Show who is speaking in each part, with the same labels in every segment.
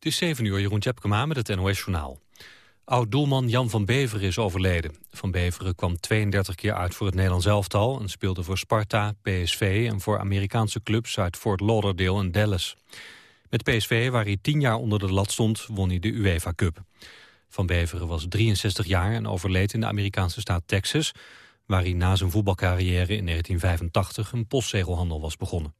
Speaker 1: Het is 7 uur, Jeroen Tjepkema met het NOS-journaal. Oud-doelman Jan van Beveren is overleden. Van Beveren kwam 32 keer uit voor het Nederlands elftal... en speelde voor Sparta, PSV en voor Amerikaanse clubs uit Fort Lauderdale en Dallas. Met PSV, waar hij 10 jaar onder de lat stond, won hij de UEFA Cup. Van Beveren was 63 jaar en overleed in de Amerikaanse staat Texas... waar hij na zijn voetbalcarrière in 1985 een postzegelhandel was begonnen.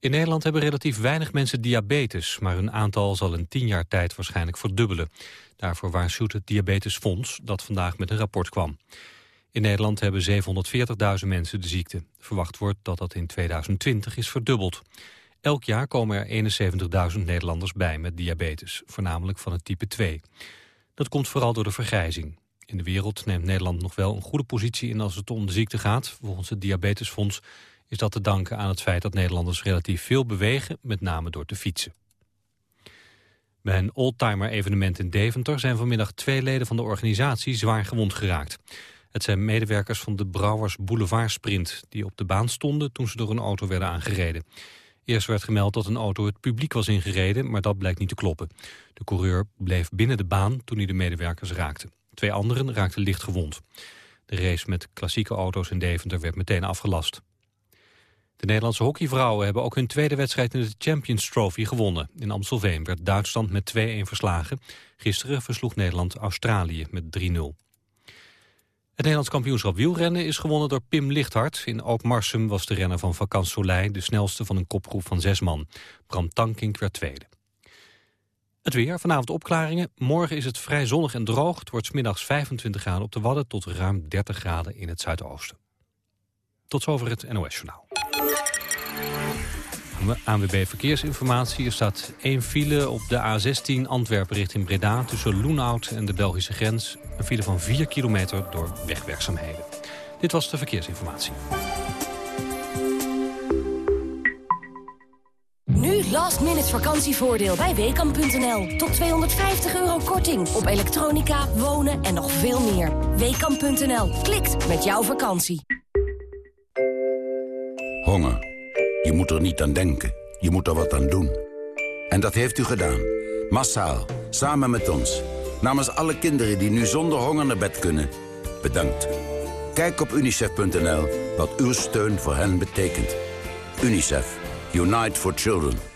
Speaker 1: In Nederland hebben relatief weinig mensen diabetes... maar hun aantal zal in tien jaar tijd waarschijnlijk verdubbelen. Daarvoor waarschuwt het Diabetesfonds dat vandaag met een rapport kwam. In Nederland hebben 740.000 mensen de ziekte. Verwacht wordt dat dat in 2020 is verdubbeld. Elk jaar komen er 71.000 Nederlanders bij met diabetes, voornamelijk van het type 2. Dat komt vooral door de vergrijzing. In de wereld neemt Nederland nog wel een goede positie in als het om de ziekte gaat. Volgens het Diabetesfonds is dat te danken aan het feit dat Nederlanders relatief veel bewegen, met name door te fietsen. Bij een oldtimer-evenement in Deventer zijn vanmiddag twee leden van de organisatie zwaar gewond geraakt. Het zijn medewerkers van de Brouwers Boulevard Sprint... die op de baan stonden toen ze door een auto werden aangereden. Eerst werd gemeld dat een auto het publiek was ingereden, maar dat blijkt niet te kloppen. De coureur bleef binnen de baan toen hij de medewerkers raakte. Twee anderen raakten licht gewond. De race met klassieke auto's in Deventer werd meteen afgelast. De Nederlandse hockeyvrouwen hebben ook hun tweede wedstrijd in de Champions Trophy gewonnen. In Amstelveen werd Duitsland met 2-1 verslagen. Gisteren versloeg Nederland Australië met 3-0. Het Nederlands kampioenschap wielrennen is gewonnen door Pim Lichthart. In Alkmarsum was de renner van Vakant Soleil de snelste van een kopgroep van zes man. Bram Tankink werd tweede. Het weer, vanavond opklaringen. Morgen is het vrij zonnig en droog. Het wordt middags 25 graden op de Wadden tot ruim 30 graden in het zuidoosten. Tot zover het NOS-journaal. ANWB Verkeersinformatie. Er staat één file op de A16 Antwerpen richting Breda... tussen Loenhout en de Belgische grens. Een file van 4 kilometer door wegwerkzaamheden. Dit was de verkeersinformatie.
Speaker 2: Nu last minute vakantievoordeel bij Weekamp.nl. Tot 250 euro korting op elektronica, wonen en nog veel meer. Weekamp.nl. Klikt met jouw vakantie.
Speaker 3: Honger. Je moet er niet aan denken. Je moet er wat aan doen. En dat heeft u gedaan. Massaal. Samen met ons. Namens alle kinderen die nu zonder honger naar bed kunnen. Bedankt. Kijk op unicef.nl wat uw steun voor hen betekent. UNICEF. Unite for Children.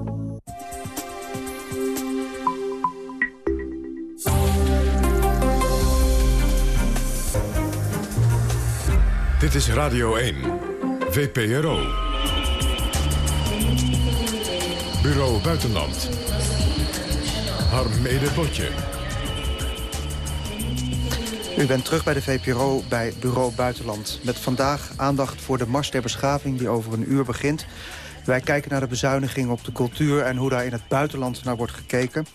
Speaker 4: Dit is Radio 1, VPRO. Bureau Buitenland. Harm Botje.
Speaker 5: U bent terug bij de VPRO bij Bureau Buitenland. Met vandaag aandacht voor de Mars der Beschaving die over een uur begint. Wij kijken naar de bezuiniging op de cultuur en hoe daar in het buitenland naar wordt gekeken.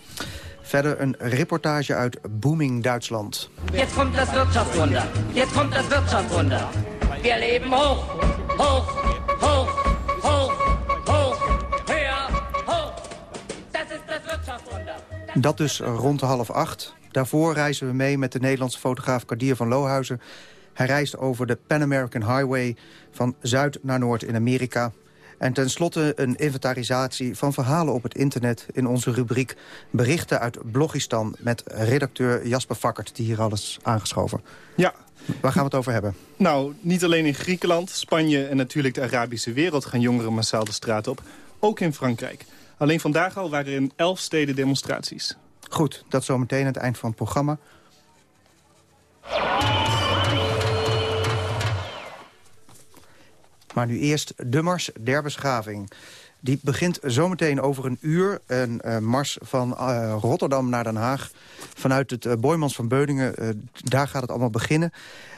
Speaker 5: Verder een reportage uit Booming Duitsland.
Speaker 6: Jetzt kommt das Wirtschaftswunder. Jetzt kommt das Wirtschaftswunder. Wir leben hoch, hoch, hoch, hoch, hoch, höher, hoch. Das ist Wirtschaftswunder.
Speaker 5: Dat dus rond de half acht. Daarvoor reizen we mee met de Nederlandse fotograaf Kadir van Lohuizen. Hij reist over de Pan American Highway van zuid naar noord in Amerika. En tenslotte een inventarisatie van verhalen op het internet... in onze rubriek Berichten uit Blogistan... met redacteur Jasper Fakkert, die hier alles aangeschoven.
Speaker 7: Ja.
Speaker 5: Waar gaan we het over hebben?
Speaker 7: Nou, niet alleen in Griekenland, Spanje en natuurlijk de Arabische wereld... gaan jongeren massaal de straat op. Ook in Frankrijk. Alleen vandaag al waren er in elf steden demonstraties.
Speaker 5: Goed, dat zometeen het eind van het programma. Maar nu eerst de Mars der Beschaving. Die begint zometeen over een uur. Een uh, mars van uh, Rotterdam naar Den Haag. Vanuit het uh, Boymans van Beuningen. daar gaat het allemaal beginnen.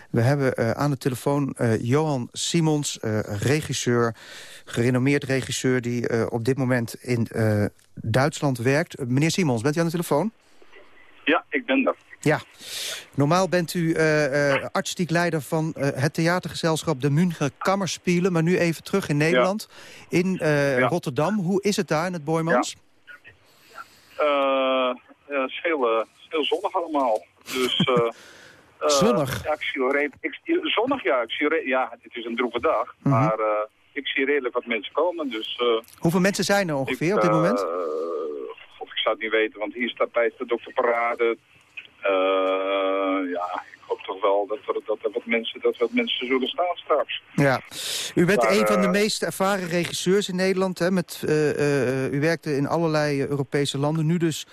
Speaker 5: We hebben aan de telefoon Johan Simons, regisseur. Gerenommeerd regisseur die op dit moment in Duitsland werkt. meneer Simons, bent u aan de telefoon?
Speaker 8: Ja, ik ben er.
Speaker 5: Ja, normaal bent u uh, uh, artistiek leider van uh, het theatergezelschap de München Kammerspielen. Maar nu even terug in Nederland, in ja. Rotterdam. Hoe is het daar in het Boymans?
Speaker 8: Ja. het is heel, heel zonnig allemaal. Dus,
Speaker 5: zonnig?
Speaker 8: Ja, ik zie ik, zonnig, ja. Ik zie ja, het is een droeve dag. Mm -hmm. Maar ik zie redelijk wat mensen komen. Dus,
Speaker 5: Hoeveel mensen zijn er ongeveer ik, op dit moment?
Speaker 8: of ik zou het niet weten, want hier staat bij de dokter Parade uh, ja, ik hoop toch wel dat er, dat er wat, mensen, dat wat mensen zullen staan straks.
Speaker 5: Ja, u bent een van de meest ervaren regisseurs in Nederland. Hè, met, uh, uh, u werkte in allerlei Europese landen, nu dus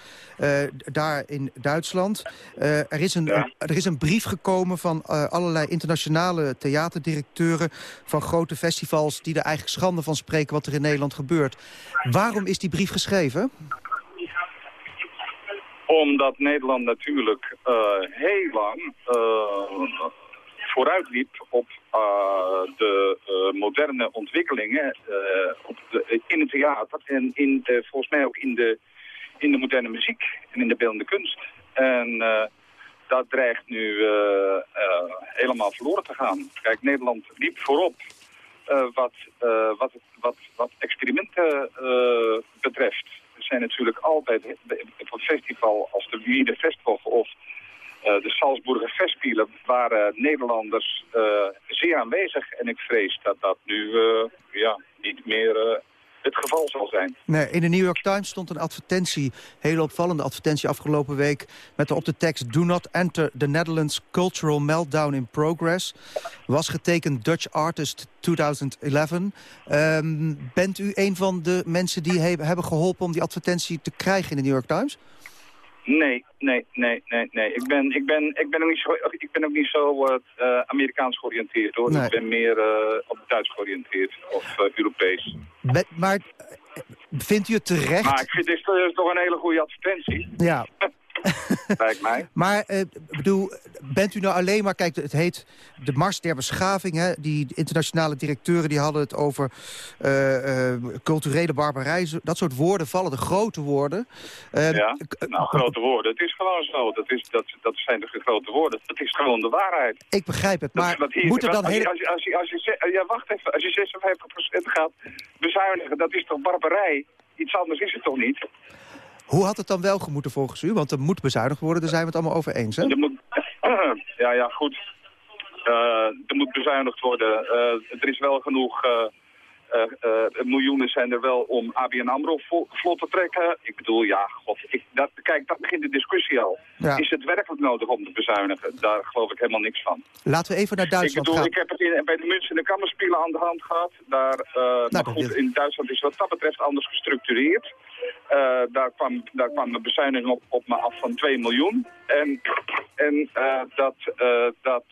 Speaker 5: daar in Duitsland. er, is een, ja. er is een brief gekomen van allerlei internationale theaterdirecteuren... van grote festivals die er eigenlijk schande van spreken wat er in Nederland gebeurt. Waarom is die brief geschreven?
Speaker 8: Omdat Nederland natuurlijk uh, heel lang uh, vooruit liep op uh, de moderne ontwikkelingen op in het theater. En in, volgens mij ook in de, in de moderne muziek en in de beeldende kunst. En dat dreigt nu helemaal verloren te gaan. Kijk, Nederland liep voorop wat, wat, wat, wat experimenten betreft zijn natuurlijk altijd van festival als de Wiener Festival of uh, de Salzburger Festspielen waren Nederlanders uh, zeer aanwezig. En ik vrees dat dat nu uh, ja, niet meer het geval zal zijn.
Speaker 5: Nee, in de New York Times stond een advertentie, hele opvallende advertentie afgelopen week... met op de tekst Do not enter the Netherlands cultural meltdown in progress. Was getekend Dutch Artist 2011. Um, bent u een van de mensen die he hebben geholpen om die advertentie te krijgen in de New York Times?
Speaker 8: Nee, nee, nee, nee, nee. Ik ben, ik ben, ik ben ook niet zo, ik ben ook niet zo uh, Amerikaans georiënteerd hoor. Nee. Ik ben meer uh, op Duits georiënteerd of uh, Europees.
Speaker 5: Be maar vindt u het terecht?
Speaker 8: Maar ik vind dit is toch een hele goede advertentie.
Speaker 5: Ja.
Speaker 8: Lijkt mij.
Speaker 5: Maar uh, bedoel, bent u nou alleen maar... Kijk, het heet de Mars der Beschaving. Hè? Die internationale directeuren die hadden het over uh, uh, culturele barbarij. Dat soort woorden vallen, de grote woorden.
Speaker 8: ja, nou, grote woorden. Het is gewoon zo. Dat, is, dat, dat zijn de grote woorden. Dat is gewoon de waarheid.
Speaker 5: Ik begrijp het, maar dat, hier, moet er dan...
Speaker 8: Als,
Speaker 5: hele...
Speaker 8: als, je, als, je, als, je, ja, wacht even. Als je 56% gaat bezuinigen, dat is toch barbarij? Iets anders is het toch niet?
Speaker 5: Hoe had het dan wel gemoeten volgens u? Want er moet bezuinigd worden, daar zijn we het allemaal over eens, hè?
Speaker 8: Ja, ja, goed. Uh, er moet bezuinigd worden. Uh, er is wel genoeg... Uh, miljoenen zijn er wel om ABN AMRO vlot te trekken. Ik bedoel, ja, god, ik, dat, kijk, daar begint de discussie al. Ja. Is het werkelijk nodig om te bezuinigen? Daar geloof ik helemaal niks van.
Speaker 5: Laten we even naar Duitsland
Speaker 8: ik bedoel,
Speaker 5: gaan.
Speaker 8: Ik heb het in, bij de München de Kammerspielen aan de hand gehad. Daar, nou, maar goed, in Duitsland is wat dat betreft anders gestructureerd. Uh, daar, kwam, daar kwam een bezuiniging op, op me af van 2 miljoen. En, en uh, dat, uh, dat,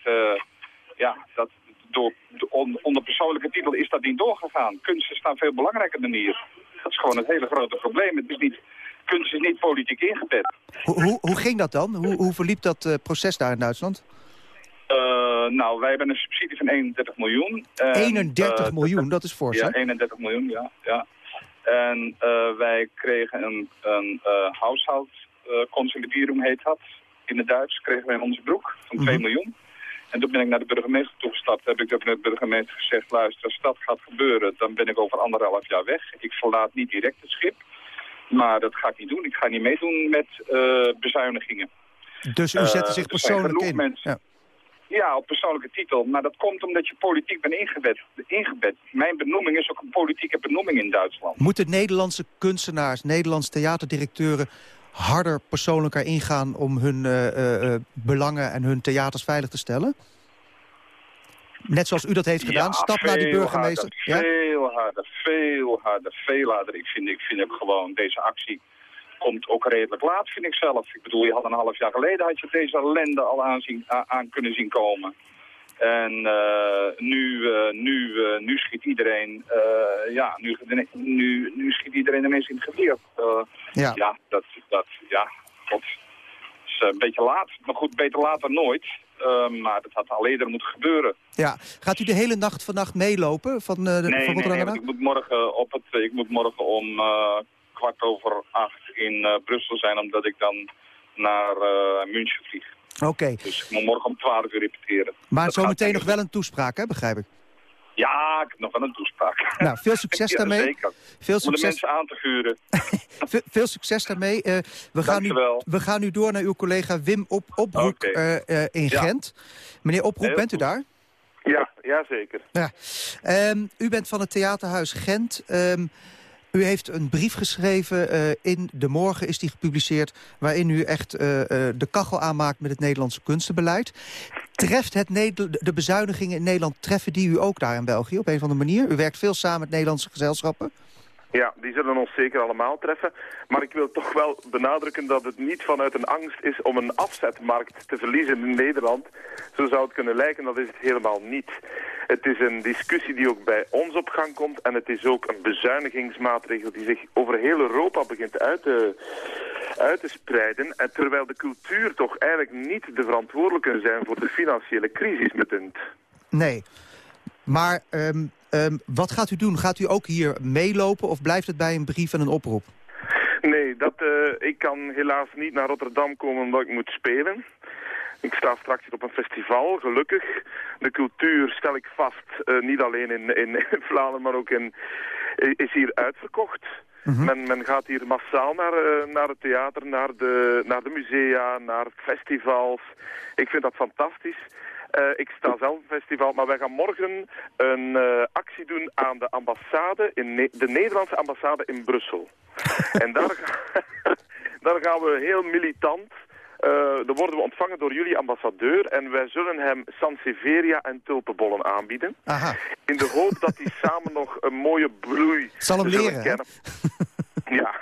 Speaker 8: ja, dat door, on, onder persoonlijke titel is dat niet doorgegaan. Kunst staat veel belangrijker dan hier. Dat is gewoon het hele grote probleem. Het is niet, kunst is niet politiek ingebed.
Speaker 5: Hoe, hoe, hoe ging dat dan? Hoe, hoe verliep dat proces daar in Duitsland?
Speaker 8: nou, wij hebben een subsidie van 31 miljoen.
Speaker 5: En, 31 miljoen, dat is fors,
Speaker 8: Ja, 31 miljoen, ja. ja. En wij kregen een, een uh, heet dat. In het Duits kregen wij in onze broek van 2 mm -hmm. miljoen. En toen ben ik naar de burgemeester toegestapt. Heb ik tegen de burgemeester gezegd, luister, als dat gaat gebeuren, dan ben ik over anderhalf jaar weg. Ik verlaat niet direct het schip. Maar dat ga ik niet doen. Ik ga niet meedoen met bezuinigingen.
Speaker 5: Dus u zette zich persoonlijk in?
Speaker 8: Mensen, ja. Ja, op persoonlijke titel. Maar dat komt omdat je politiek bent ingebed. ingebed. Mijn benoeming is ook een politieke benoeming in Duitsland.
Speaker 5: Moeten Nederlandse kunstenaars, Nederlandse theaterdirecteuren... harder persoonlijker ingaan om hun uh, uh, belangen en hun theaters veilig te stellen? Net zoals u dat heeft gedaan,
Speaker 8: ja,
Speaker 5: stap naar die burgemeester.
Speaker 8: Harder, ja? Veel harder, veel harder, veel harder. Ik vind, ik vind ook gewoon deze actie komt ook redelijk laat, vind ik zelf. Ik bedoel, je had een half jaar geleden had je deze ellende al aan, zien, aan kunnen zien komen. En nu, nu, nu schiet iedereen, ja, nu, nu, nu schiet iedereen de mensen in het geweer. ja. ja, dat, dat, ja, god. Het is een beetje laat. Maar goed, beter later nooit. maar dat had al eerder moeten gebeuren.
Speaker 5: Ja. Gaat u de hele nacht vannacht meelopen van, uh, de,
Speaker 8: nee,
Speaker 5: van
Speaker 8: nee, nee, ik moet morgen, op het, ik moet morgen om kwart over acht in Brussel zijn, omdat ik dan naar München vlieg.
Speaker 5: Oké.
Speaker 8: Dus ik moet morgen om 12 uur repeteren.
Speaker 5: Maar zometeen nog wel een toespraak, hè, begrijp ik?
Speaker 8: Ja, ik heb nog wel een toespraak.
Speaker 5: Nou, veel succes
Speaker 8: ja,
Speaker 5: daarmee.
Speaker 8: Zeker.
Speaker 5: Veel
Speaker 8: succes. Om de
Speaker 5: mensen
Speaker 8: aan te vuren.
Speaker 5: veel, succes daarmee. Uh, we, gaan nu, we gaan nu door naar uw collega Wim Op okay. uh, uh, in ja. Gent. Meneer Oproek, Heel bent u daar?
Speaker 9: Ja, ja zeker.
Speaker 5: Ja. Um, u bent van het Theaterhuis Gent. Um, u heeft een brief geschreven, uh, in De Morgen is die gepubliceerd... waarin u echt uh, uh, de kachel aanmaakt met het Nederlandse kunstenbeleid. Treft het de bezuinigingen in Nederland, treffen die u ook daar in België op een of andere manier? U werkt veel samen met Nederlandse gezelschappen.
Speaker 9: Ja, die zullen ons zeker allemaal treffen. Maar ik wil toch wel benadrukken dat het niet vanuit een angst is om een afzetmarkt te verliezen in Nederland. Zo zou het kunnen lijken, dat is het helemaal niet. Het is een discussie die ook bij ons op gang komt. En het is ook een bezuinigingsmaatregel die zich over heel Europa begint uit te, uit te spreiden. En terwijl de cultuur toch eigenlijk niet de verantwoordelijke zijn voor de financiële crisis met
Speaker 5: Nee, maar um, um, wat gaat u doen? Gaat u ook hier meelopen of blijft het bij een brief en een oproep?
Speaker 9: Nee, dat, uh, ik kan helaas niet naar Rotterdam komen omdat ik moet spelen. Ik sta straks hier op een festival, gelukkig. De cultuur, stel ik vast, uh, niet alleen in, in Vlaanderen, maar ook in, is hier uitverkocht. Mm -hmm. men, men, gaat hier massaal naar, uh, naar het theater, naar de, naar de musea, naar festivals. Ik vind dat fantastisch. Uh, ik sta zelf op een festival, maar wij gaan morgen een uh, actie doen aan de ambassade, in ne de Nederlandse ambassade in Brussel. en daar, daar gaan we heel militant uh, dan worden we ontvangen door jullie ambassadeur en wij zullen hem Sansevieria en tulpenbollen aanbieden.
Speaker 5: Aha.
Speaker 9: In de hoop dat hij samen nog een mooie bloei
Speaker 5: Zal hem leren,
Speaker 9: kennen. Ja,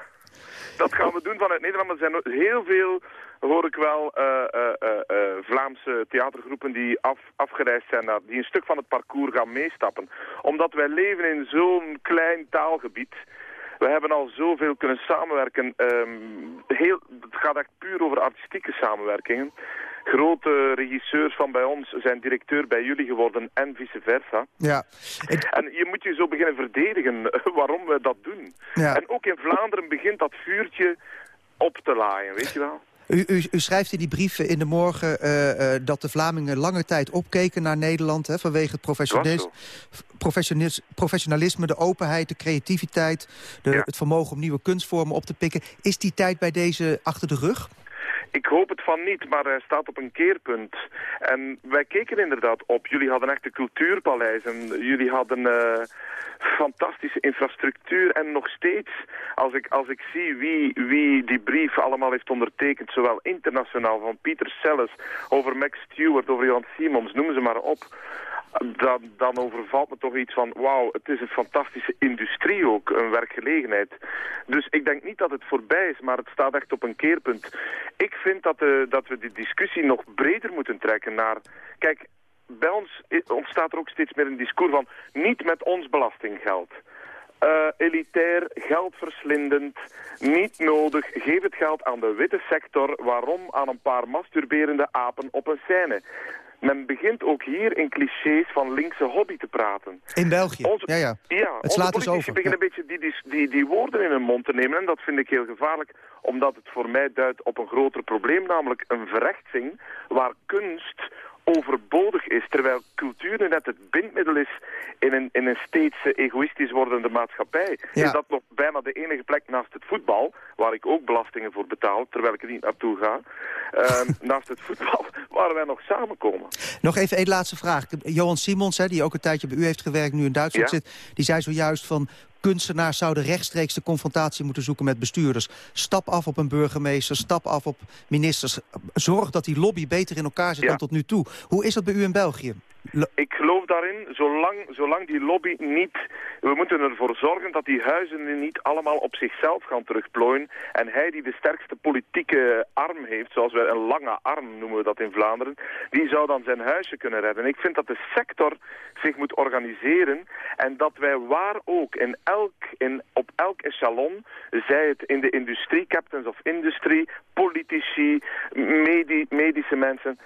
Speaker 9: dat gaan we doen vanuit Nederland. Er zijn heel veel, hoor ik wel, uh, uh, Vlaamse theatergroepen die af, afgereisd zijn, naar, die een stuk van het parcours gaan meestappen. Omdat wij leven in zo'n klein taalgebied... We hebben al zoveel kunnen samenwerken. Um, heel, het gaat echt puur over artistieke samenwerkingen. Grote regisseurs van bij ons zijn directeur bij jullie geworden en vice versa.
Speaker 5: Ja.
Speaker 9: Ik... En je moet je zo beginnen verdedigen waarom we dat doen.
Speaker 5: Ja.
Speaker 9: En ook in Vlaanderen begint dat vuurtje op te laaien, weet je wel.
Speaker 5: U, u, u, schrijft in die brieven in de morgen uh, uh, dat de Vlamingen lange tijd opkeken naar Nederland... Hè, vanwege het professionalisme, de openheid, de creativiteit... De,
Speaker 9: ja.
Speaker 5: het vermogen om nieuwe kunstvormen op te pikken. Is die tijd bij deze achter de rug?
Speaker 9: Ik hoop het van niet, maar hij staat op een keerpunt. En wij keken inderdaad op. Jullie hadden echt de cultuurpaleizen. Jullie hadden uh, fantastische infrastructuur. En nog steeds, als ik, als ik zie wie, wie die brief allemaal heeft ondertekend... zowel internationaal, van Pieter Selles, over Max Stewart, over Jan Simons, noem ze maar op... Dan, dan overvalt me toch iets van, wauw, het is een fantastische industrie ook, een werkgelegenheid. Dus ik denk niet dat het voorbij is, maar het staat echt op een keerpunt. Ik vind dat, uh, dat we die discussie nog breder moeten trekken naar... Kijk, bij ons ontstaat er ook steeds meer een discours van, niet met ons belastinggeld. Uh, elitair, geldverslindend, niet nodig. Geef het geld aan de witte sector. Waarom? Aan een paar masturberende apen op een scène. Men begint ook hier in clichés van linkse hobby te praten.
Speaker 5: In België?
Speaker 9: Onze,
Speaker 5: ja, ja.
Speaker 9: Ja,
Speaker 5: het slaat dus over.
Speaker 9: beginnen
Speaker 5: ja.
Speaker 9: een beetje die, die, die, die woorden in hun mond te nemen. En dat vind ik heel gevaarlijk, omdat het voor mij duidt op een groter probleem. Namelijk een verrechtsing waar kunst overbodig is, terwijl cultuur nu net het bindmiddel is in een, in een steeds egoïstisch wordende maatschappij.
Speaker 5: Ja.
Speaker 9: Is dat nog bijna de enige plek naast het voetbal, waar ik ook belastingen voor betaal, terwijl ik er niet naartoe ga, uh, naast het voetbal, waar wij nog samenkomen.
Speaker 5: Nog even één laatste vraag. Johan Simons, hè, die ook een tijdje bij u heeft gewerkt, nu in Duitsland
Speaker 9: Ja.
Speaker 5: zit, die zei zojuist van kunstenaars zouden rechtstreeks de confrontatie moeten zoeken met bestuurders. Stap af op een burgemeester, stap af op ministers. Zorg dat die lobby beter in elkaar zit
Speaker 9: Ja.
Speaker 5: dan tot nu toe. Hoe is dat bij u in België?
Speaker 9: Ik geloof daarin, zolang, zolang die lobby niet... We moeten ervoor zorgen dat die huizen niet allemaal op zichzelf gaan terugplooien. En hij die de sterkste politieke arm heeft, zoals we een lange arm noemen we dat in Vlaanderen, die zou dan zijn huisje kunnen redden. Ik vind dat de sector zich moet organiseren en dat wij waar ook in elk, in, op elk echelon, zij het in de industrie, captains of industry, politici, medi medische mensen,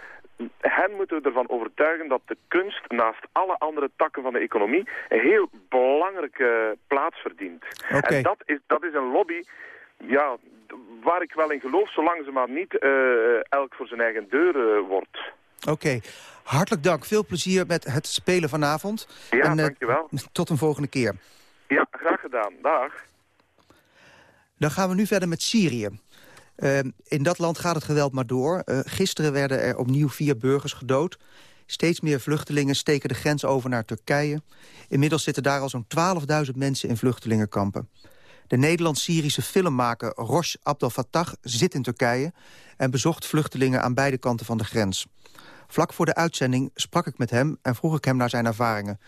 Speaker 9: hen moeten we ervan overtuigen dat de kunst naast alle andere takken van de economie een heel belangrijke plaats verdient. En dat is, dat is een lobby ja, waar ik wel in geloof, zolang ze maar niet uh, elk voor zijn eigen deur uh, wordt.
Speaker 5: Oké, hartelijk dank. Veel plezier met het spelen vanavond.
Speaker 9: Ja, en, uh, dankjewel.
Speaker 5: Tot een volgende keer.
Speaker 9: Ja, graag gedaan. Dag.
Speaker 5: Dan gaan we nu verder met Syrië. Uh, in dat land gaat het geweld maar door. Uh, gisteren werden er opnieuw vier burgers gedood. Steeds meer vluchtelingen steken de grens over naar Turkije. Inmiddels zitten daar al zo'n 12.000 mensen in vluchtelingenkampen. De Nederlands-Syrische filmmaker Rosh Abdel Fattah zit in Turkije... en bezocht vluchtelingen aan beide kanten van de grens. Vlak voor de uitzending sprak ik met hem en vroeg ik hem naar zijn ervaringen.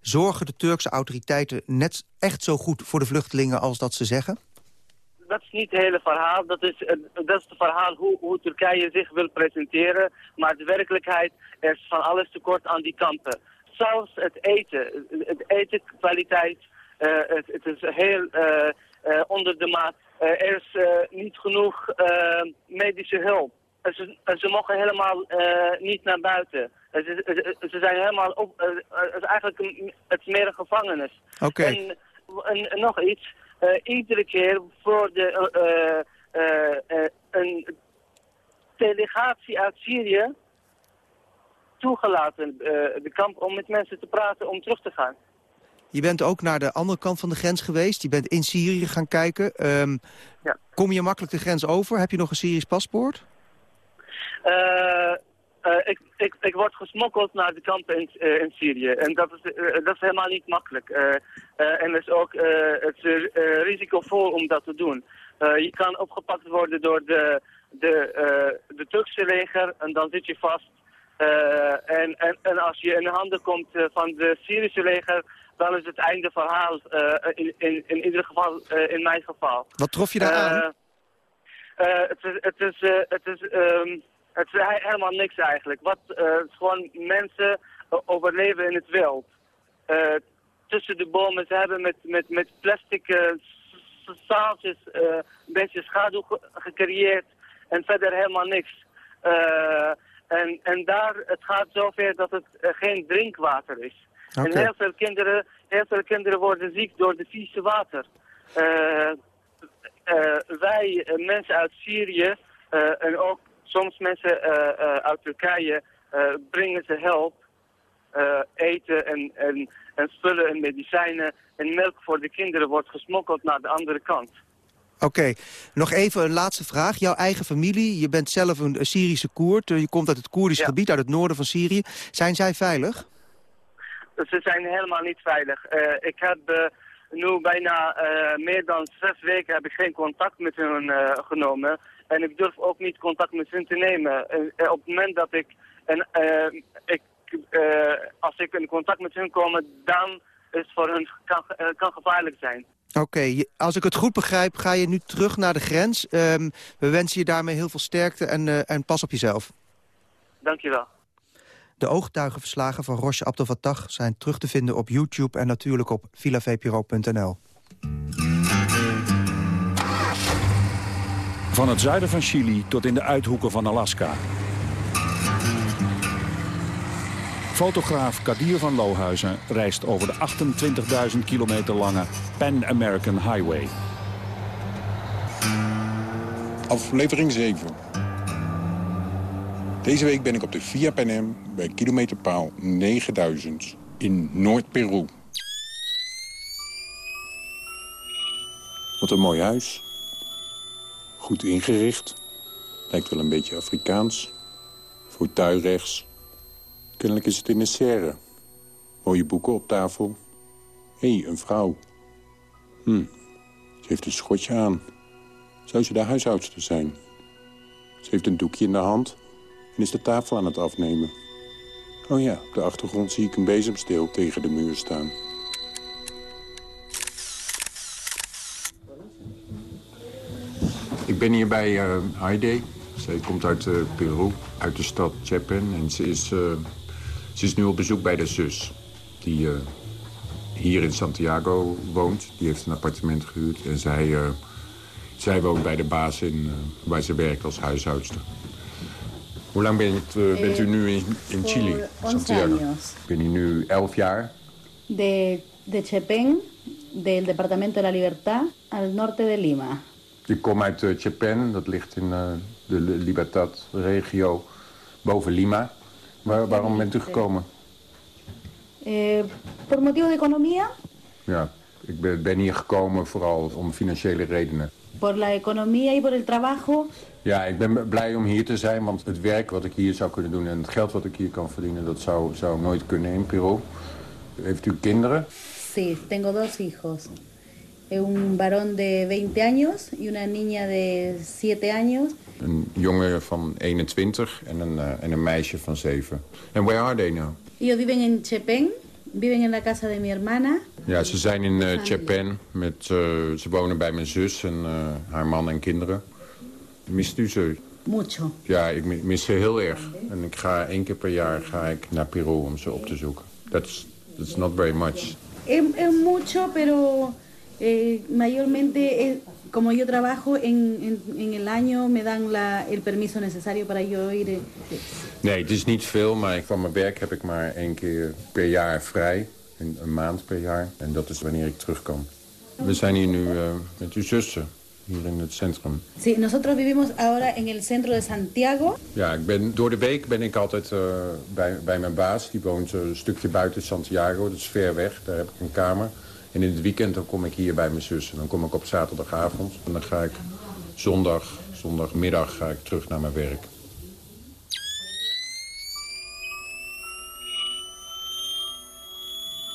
Speaker 5: Zorgen de Turkse autoriteiten net echt zo goed voor de vluchtelingen als dat ze zeggen?
Speaker 10: Dat is niet het hele verhaal. Dat is, dat is het verhaal hoe, hoe Turkije zich wil presenteren. Maar de werkelijkheid is van alles tekort aan die kampen. Zelfs het eten, het etenkwaliteit, uh, het, het, is heel uh, uh, onder de maat. er is niet genoeg medische hulp. Ze, ze mogen helemaal niet naar buiten. Ze, ze zijn helemaal op, het is eigenlijk het meer een gevangenis.
Speaker 5: Oké.
Speaker 10: En, en, nog iets, iedere keer voor de, uh, uh, een delegatie uit Syrië toegelaten, de kamp, om met mensen te praten om terug te gaan.
Speaker 5: Je bent ook naar de andere kant van de grens geweest. Je bent in Syrië gaan kijken. Um,
Speaker 10: ja.
Speaker 5: Kom je makkelijk de grens over? Heb je nog een Syrisch paspoort?
Speaker 10: Uh, ik, ik, ik word gesmokkeld naar de kampen in, uh, in Syrië. En dat is, uh, dat is helemaal niet makkelijk. en het is ook het is, risicovol om dat te doen. je kan opgepakt worden door de, de, de Turkse leger en dan zit je vast. en, en, en als je in de handen komt van de Syrische leger, dan is het einde verhaal. in, in, in ieder geval, in mijn geval.
Speaker 5: Wat trof je daar aan?
Speaker 10: het is... Het is, het is um, het is helemaal niks eigenlijk. Wat, is gewoon mensen overleven in het wild. Uh, tussen de bomen, ze hebben met, met, met plastic uh, zaaltjes een beetje schaduw gecreëerd en verder helemaal niks. en, en daar, het gaat zover dat het geen drinkwater is. Okay. En heel veel, kinderen, heel veel kinderen worden ziek door de vieze water. wij, mensen uit Syrië en ook soms mensen uh, uh, uit Turkije uh, brengen ze hulp, eten en, en, en spullen en medicijnen en melk voor de kinderen wordt gesmokkeld naar de andere kant.
Speaker 5: Oké, okay. nog even een laatste vraag. Jouw eigen familie, je bent zelf een Syrische Koerd, je komt uit het Koerdische ja. gebied, uit het noorden van Syrië. Zijn zij veilig?
Speaker 10: Ze zijn helemaal niet veilig. ik heb nu bijna meer dan zes weken heb ik geen contact met hen genomen. En ik durf ook niet contact met hen te nemen. En, eh, op het moment dat ik, en, uh, ik uh, als ik in contact met hen kom, dan is het voor hen kan, kan gevaarlijk zijn.
Speaker 5: Oké, okay. als ik het goed begrijp, ga je nu terug naar de grens. Um, we wensen je daarmee heel veel sterkte en, uh, en pas op jezelf.
Speaker 10: Dankjewel.
Speaker 5: De oogtuigenverslagen van Roche Abdel Fattah zijn terug te vinden op YouTube... en natuurlijk op villavpro.nl.
Speaker 11: Van het zuiden van Chili tot in de uithoeken van Alaska. Fotograaf Kadir van Lohuizen reist over de 28.000 kilometer lange Pan American Highway.
Speaker 12: Aflevering 7. Deze week ben ik op de Via Panem bij kilometerpaal 9000 in Noord-Peru. Wat een mooi huis. Goed ingericht. Lijkt wel een beetje Afrikaans. Fauteuil rechts. Kennelijk is het in een serre. Mooie boeken op tafel. Hé, hey, een vrouw. Hm, ze heeft een schotje aan. Zou ze de huishoudster zijn? Ze heeft een doekje in de hand en is de tafel aan het afnemen. Oh ja, op de achtergrond zie ik een bezemsteel tegen de muur staan. Ik ben hier bij uh, Heide. Zij komt uit uh, Peru, uit de stad Chapin. En ze is, uh, ze is nu op bezoek bij de zus. Die hier in Santiago woont. Die heeft een appartement gehuurd. En zij, zij woont bij de baas in, waar ze werkt als huishoudster. Hoe lang bent, bent u nu in, in Chile, Santiago? Ik ben hier nu elf jaar.
Speaker 13: De, de Chapin, del Departamento de la Libertad, al norte de Lima.
Speaker 12: Ik kom uit uh, Chapén, dat ligt in uh, de Libertad-regio boven Lima. Waar, waarom bent u gekomen?
Speaker 13: Eh, por motivo de economía.
Speaker 12: Ja, ik ben, ben, hier gekomen vooral om financiële redenen.
Speaker 13: Por la economía y por el trabajo.
Speaker 12: Ja, ik ben blij om hier te zijn, want het werk wat ik hier zou kunnen doen... en het geld wat ik hier kan verdienen, dat zou, zou nooit kunnen in Peru. Heeft u kinderen?
Speaker 13: Sí, tengo dos hijos. Un varón de 20 años y una niña de 7 años.
Speaker 12: Een jongen van 21 en een, uh, en een meisje van 7. En where are they now?
Speaker 13: Ellos viven en Chepén, viven en la casa de mi hermana.
Speaker 12: Ja, ze zijn in uh, Chepén. Met, uh, ze wonen bij mijn zus en haar man en kinderen. Mist u ze?
Speaker 13: Mucho.
Speaker 12: Ja, ik mis ze heel erg. En ik ga één keer per jaar ga ik naar Peru om ze op te zoeken. That's, that's not very much.
Speaker 13: Es, es mucho, pero Eh, mayormente, eh, como yo trabajo en, en, en, el año, me dan la, el permiso necesario para yo ir. Eh.
Speaker 12: Nee, het is niet veel, maar van mijn werk heb ik maar één keer per jaar vrij. Een, een maand per jaar. En dat is wanneer ik terugkom. We zijn hier nu uh, met uw zussen. Hier in het centrum.
Speaker 13: Sí, nosotros vivimos ahora en el centro de Santiago.
Speaker 12: Ja, ik ben, door de week ben ik altijd uh, bij, bij mijn baas. Die woont een stukje buiten Santiago. Dat is ver weg. Daar heb ik een kamer. En in het weekend dan kom ik hier bij mijn zus. En dan kom ik op zaterdagavond. En dan ga ik zondag, zondagmiddag ga ik terug naar mijn werk.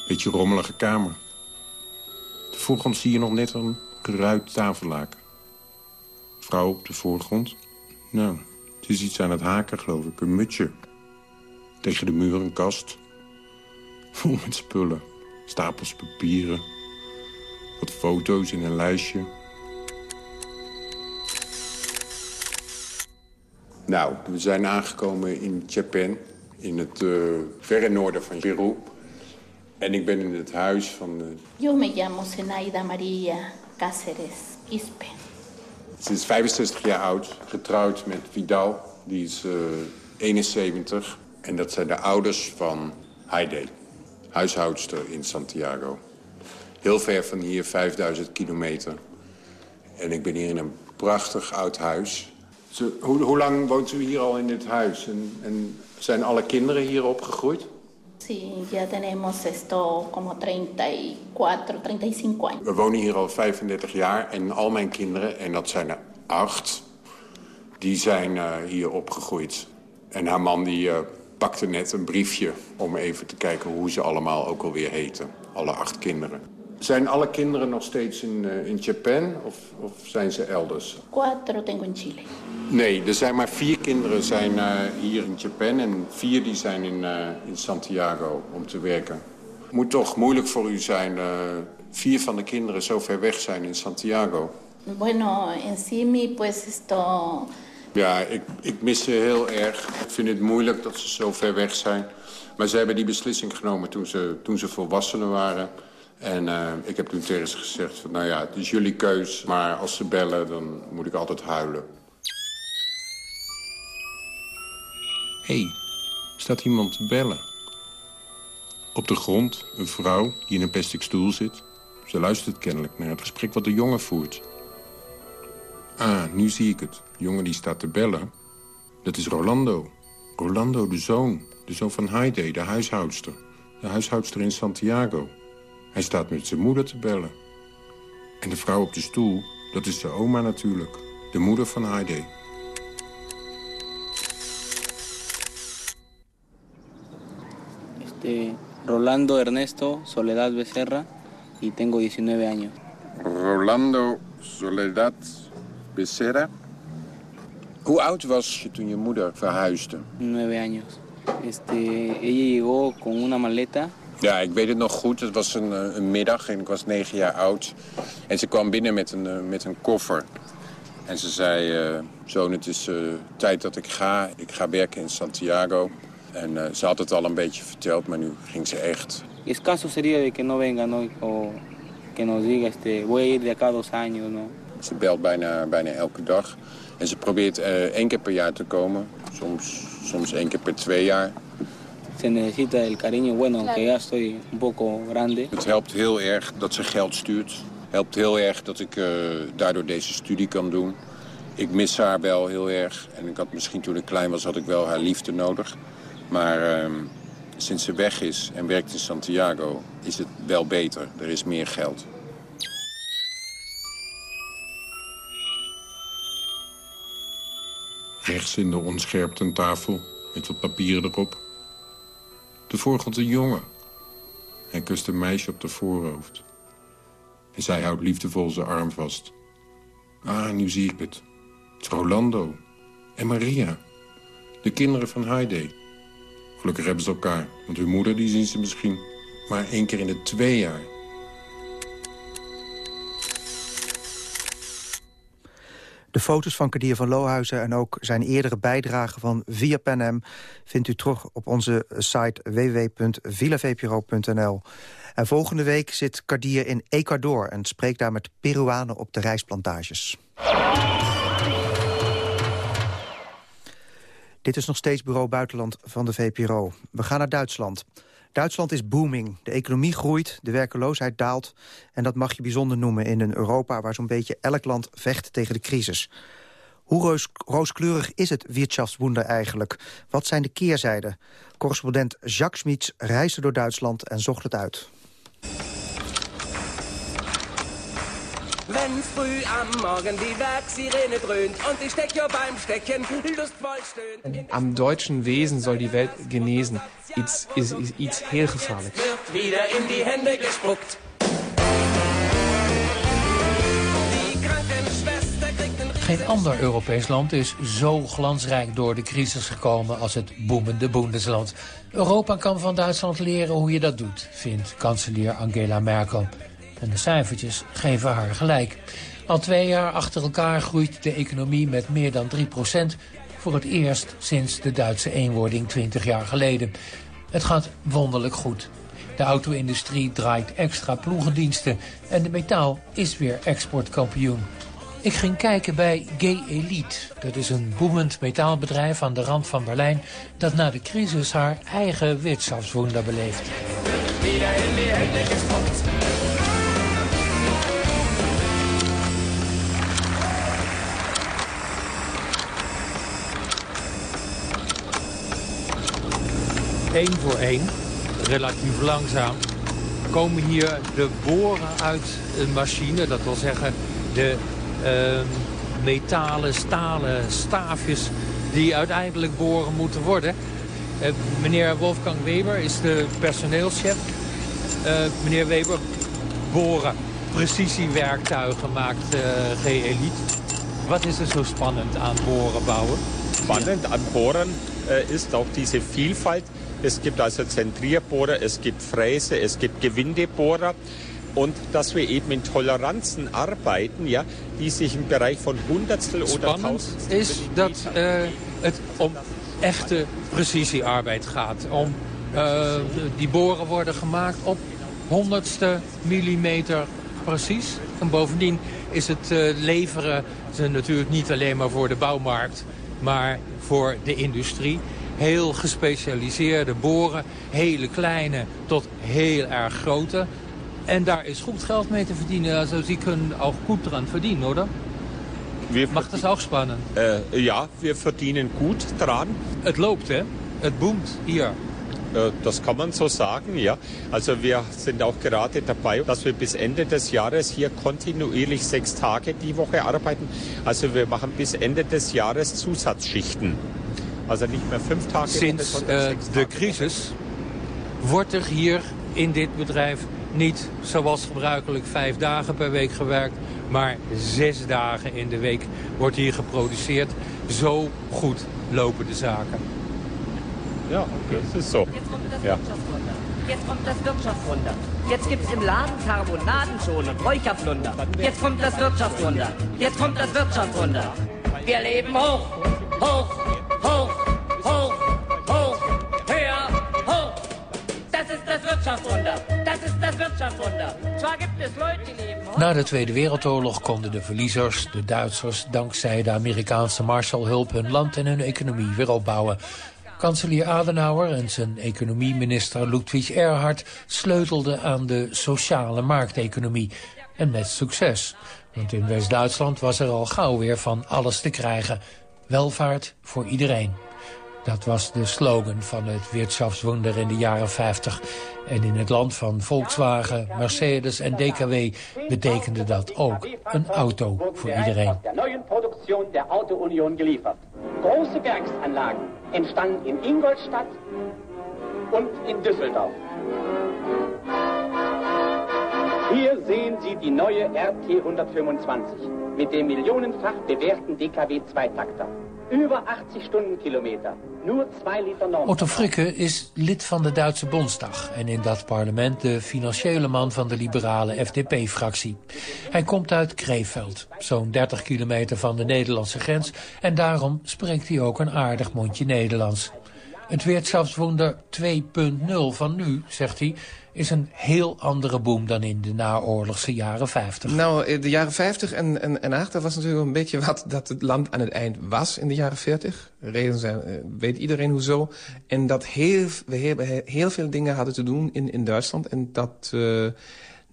Speaker 12: Beetje rommelige kamer. De voorgrond zie je nog net een geruit tafellaken. Vrouw op de voorgrond. Nou, het is iets aan het haken, geloof ik. Een mutje. Tegen de muur een kast. Vol met spullen. Stapels papieren. Wat foto's in een lijstje. Nou, we zijn aangekomen in Chapén, in het uh, verre noorden van Peru. En ik ben in het huis van... Uh...
Speaker 13: Yo me llamo Zenaida Maria Cáceres Quispe.
Speaker 12: Ze is 65 jaar oud, getrouwd met Vidal, die is uh, 71. En dat zijn de ouders van Heide huishoudster in Santiago. Heel ver van hier, 5000 kilometer. En ik ben hier in een prachtig oud huis. Zo, hoe, hoe, lang woont u hier al in dit huis? En, en zijn alle kinderen hier opgegroeid?
Speaker 13: Sí, ya tenemos esto como 34, 35 años.
Speaker 12: We wonen hier al 35 jaar en al mijn kinderen, en dat zijn er acht, die zijn uh, hier opgegroeid. En haar man die uh, pakte net een briefje om even te kijken hoe ze allemaal ook alweer heten. Alle acht kinderen. Zijn alle kinderen nog steeds in, uh, in Japan of, of zijn ze elders?
Speaker 13: Cuatro tengo en Chile.
Speaker 12: Nee, er zijn maar vier kinderen zijn, uh, hier in Japan en vier die zijn in, uh, in Santiago om te werken. Moet toch moeilijk voor u zijn, vier van de kinderen zo ver weg zijn in Santiago.
Speaker 13: Bueno, en sí mi pues esto
Speaker 12: ja, ik, ik mis ze heel erg. Ik vind het moeilijk dat ze zo ver weg zijn. Maar ze hebben die beslissing genomen toen ze, toen ze volwassenen waren. En uh, ik heb toen tegen ze gezegd, van, nou ja, het is jullie keus. Maar als ze bellen, dan moet ik altijd huilen. Hé, hey, staat iemand te bellen? Op de grond een vrouw die in een plastic stoel zit. Ze luistert kennelijk naar het gesprek wat de jongen voert. Ah, nu zie ik het. De jongen die staat te bellen. Dat is Rolando. Rolando, de zoon. De zoon van Heide, de huishoudster. De huishoudster in Santiago. Hij staat met zijn moeder te bellen. En de vrouw op de stoel, dat is de oma natuurlijk. De moeder van Heide.
Speaker 14: Este, Rolando Ernesto Soledad Becerra y tengo 19 años.
Speaker 12: Rolando Soledad Becerra. Hoe oud was je toen je moeder verhuisde?
Speaker 14: 9 años. Este, ella llegó con una maleta
Speaker 12: ja, ik weet het nog goed. Het was een, eh, een, middag en ik was negen jaar oud. En ze kwam binnen met een, eh, met een koffer. En ze zei, uh, zoon, het is uh, tijd dat ik ga. Ik ga werken in Santiago. En uh, ze had het al een beetje verteld, maar nu ging ze echt.
Speaker 14: Es caso sería de que no venga, no? O que nos diga, este, voy a ir de acá dos años, no?
Speaker 12: Ze belt bijna, bijna elke dag. En ze probeert één keer per jaar te komen. Soms, soms één keer per twee jaar
Speaker 14: se necesita el cariño, bueno, aunque ya estoy un poco grande.
Speaker 12: Het helpt heel erg dat ze geld stuurt. Het helpt heel erg dat ik uh, daardoor deze studie kan doen. Ik mis haar wel heel erg. En ik had misschien toen ik klein was, had ik wel haar liefde nodig. Maar uh, sinds ze weg is en werkt in Santiago, is het wel beter. Er is meer geld. Rechts in de onscherpte tafel met wat papieren erop de voorgrond een jongen. Hij kust een meisje op de voorhoofd. En zij houdt liefdevol zijn arm vast. Ah, nu zie ik het. Het is Rolando en Maria. De kinderen van Heide. Gelukkig hebben ze elkaar, want hun moeder die zien ze misschien maar één keer in de twee jaar.
Speaker 5: De foto's van Kadir van Lohuizen en ook zijn eerdere bijdrage van Via Panem... vindt u terug op onze site www.villavpro.nl. En volgende week zit Kadir in Ecuador... en spreekt daar met Peruanen op de rijstplantages. Dit is nog steeds Bureau Buitenland van de VPRO. We gaan naar Duitsland. Duitsland is booming. De economie groeit, de werkeloosheid daalt. En dat mag je bijzonder noemen in een Europa... waar zo'n beetje elk land vecht tegen de crisis. Hoe rooskleurig is het Wirtschaftswunder eigenlijk? Wat zijn de keerzijden? Correspondent Jacques Schmitz reisde door Duitsland en zocht het uit. Wenn früh am Morgen die Werksirene dröhnt und die Stecker beim Stecken lustvoll stöhnt.
Speaker 15: Am deutschen Wesen soll die Welt genesen. Iets, is, is iets heel gevaarlijk. Wird wieder in die Hände gespuckt.
Speaker 16: Geen ander Europees land is zo glansrijk door de crisis gekomen als het boemende Bundesland. Europa kan van Duitsland leren hoe je dat doet, vindt kanselier Angela Merkel. En de cijfertjes geven haar gelijk. Al twee jaar achter elkaar groeit de economie met meer dan 3% voor het eerst sinds de Duitse eenwording 20 jaar geleden. Het gaat wonderlijk goed. De auto-industrie draait extra ploegendiensten en de metaal is weer exportkampioen. Ik ging kijken bij G Elite. Dat is een boemend metaalbedrijf aan de rand van Berlijn... dat na de crisis haar eigen wirtschaftswunder beleeft. Één voor één, relatief langzaam, komen hier de boren uit een machine. Dat wil zeggen de uh, metalen, stalen staafjes die uiteindelijk boren moeten worden. Uh, meneer Wolfgang Weber is de personeelschef. Uh, meneer Weber, boren, precisiewerktuigen maakt uh, G-Elite. Wat is er zo spannend aan boren bouwen?
Speaker 17: Spannend aan boren is ook deze Vielfalt Es gibt also Zentrierbohrer, es gibt Fräse, es gibt Gewindebohrer. Und dass wir eben in Toleranzen arbeiten, ja, die sich im Bereich von Hundertstel oder Tausendstel...
Speaker 16: is dat uh, het om echte precisiearbeid gaat. Om, uh, die boren worden gemaakt op honderdste millimeter precies. En bovendien is het uh, leveren natuurlijk niet alleen maar voor de bouwmarkt... maar voor de industrie heel gespecialiseerde boren. Hele kleine tot heel erg grote. En daar is goed geld mee te verdienen. Also Sie können auch gut dran verdienen, oder? Wir Macht das auch spannend?
Speaker 17: Äh, ja, wir verdienen gut dran.
Speaker 16: Het loopt, hè? Het boomt hier.
Speaker 17: Äh, das kann man so sagen, ja. Also wir sind auch gerade dabei, dass wir bis Ende des Jahres hier kontinuierlich sechs Tage die Woche arbeiten. Also wir machen bis Ende des Jahres Zusatzschichten. Also niet meer vijf dagen.
Speaker 16: Sinds uh, de crisis wordt er hier in dit bedrijf niet zoals gebruikelijk vijf dagen per week gewerkt... maar zes dagen in de week wordt hier geproduceerd. Zo goed lopen de zaken.
Speaker 17: Ja, das ist so. Ja.
Speaker 6: Jetzt kommt das Wirtschaftswunder. Jetzt gibt's im Laden Carbonaden schon und Räucherplunder. Jetzt kommt das Wirtschaftswunder. Jetzt kommt das Wirtschaftswunder. Wir leben hoch, hoch, hoch, hoch, hoch, höher, hoch. Das ist das Wirtschaftswunder. Das ist das Wirtschaftswunder. Zwar gibt es Leute, die leben hoch.
Speaker 16: Na de Tweede Wereldoorlog konden de verliezers, de Duitsers, dankzij de Amerikaanse Marshallhulp hun land en hun economie weer opbouwen. Kanselier Adenauer en zijn economieminister Ludwig Erhard sleutelden aan de sociale markteconomie. En met succes. Want in West-Duitsland was er al gauw weer van alles te krijgen. Welvaart voor iedereen. Dat was de slogan van het Wirtschaftswunder in de jaren 50. En in het land van Volkswagen, Mercedes en DKW betekende dat ook een auto voor iedereen.
Speaker 18: der neuen Produktion der Auto-Union. Große Werksanlagen entstanden in Ingolstadt und in Düsseldorf. Hier sehen Sie die neue RT 125 mit dem millionenfach bewährten DKW Zweitakter. Über 80 Stundenkilometer, nur 2 Liter.
Speaker 16: Otto Fricke is lid van de Duitse Bondsdag en in dat parlement de financiële man van de liberale FDP-fractie. Hij komt uit Krefeld, zo'n 30 kilometer van de Nederlandse grens en daarom spreekt hij ook een aardig mondje Nederlands. Het Wirtschaftswunder 2.0 van nu, zegt hij, is een heel andere boom dan in de naoorlogse jaren 50.
Speaker 15: Nou, de jaren 50 en, en, en 80 was natuurlijk een beetje wat dat het land aan het eind was in de jaren 40. Reden zijn, eh, weet iedereen hoezo. En dat heel, we heel, heel veel dingen hadden te doen in, in Duitsland. En dat... eh,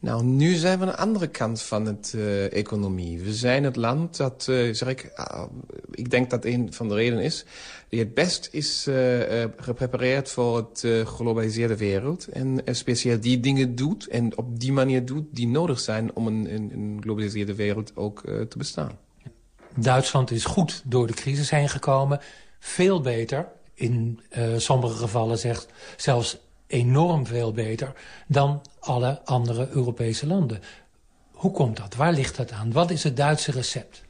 Speaker 15: nou, nu zijn we aan de andere kant van de economie. We zijn het land dat, eh, zeg ik, ah, ik denk dat een van de redenen is... die het best is eh, eh, geprepareerd voor het eh, globaliseerde wereld. En eh, speciaal die dingen doet en op die manier doet die nodig zijn... om een, een, globaliseerde wereld ook eh, te bestaan.
Speaker 16: Duitsland is goed door de crisis heen gekomen. Veel beter, in eh, sommige gevallen zegt zelfs enorm veel beter... dan alle andere Europese landen. Hoe komt dat? Waar ligt dat aan? Wat is het Duitse recept?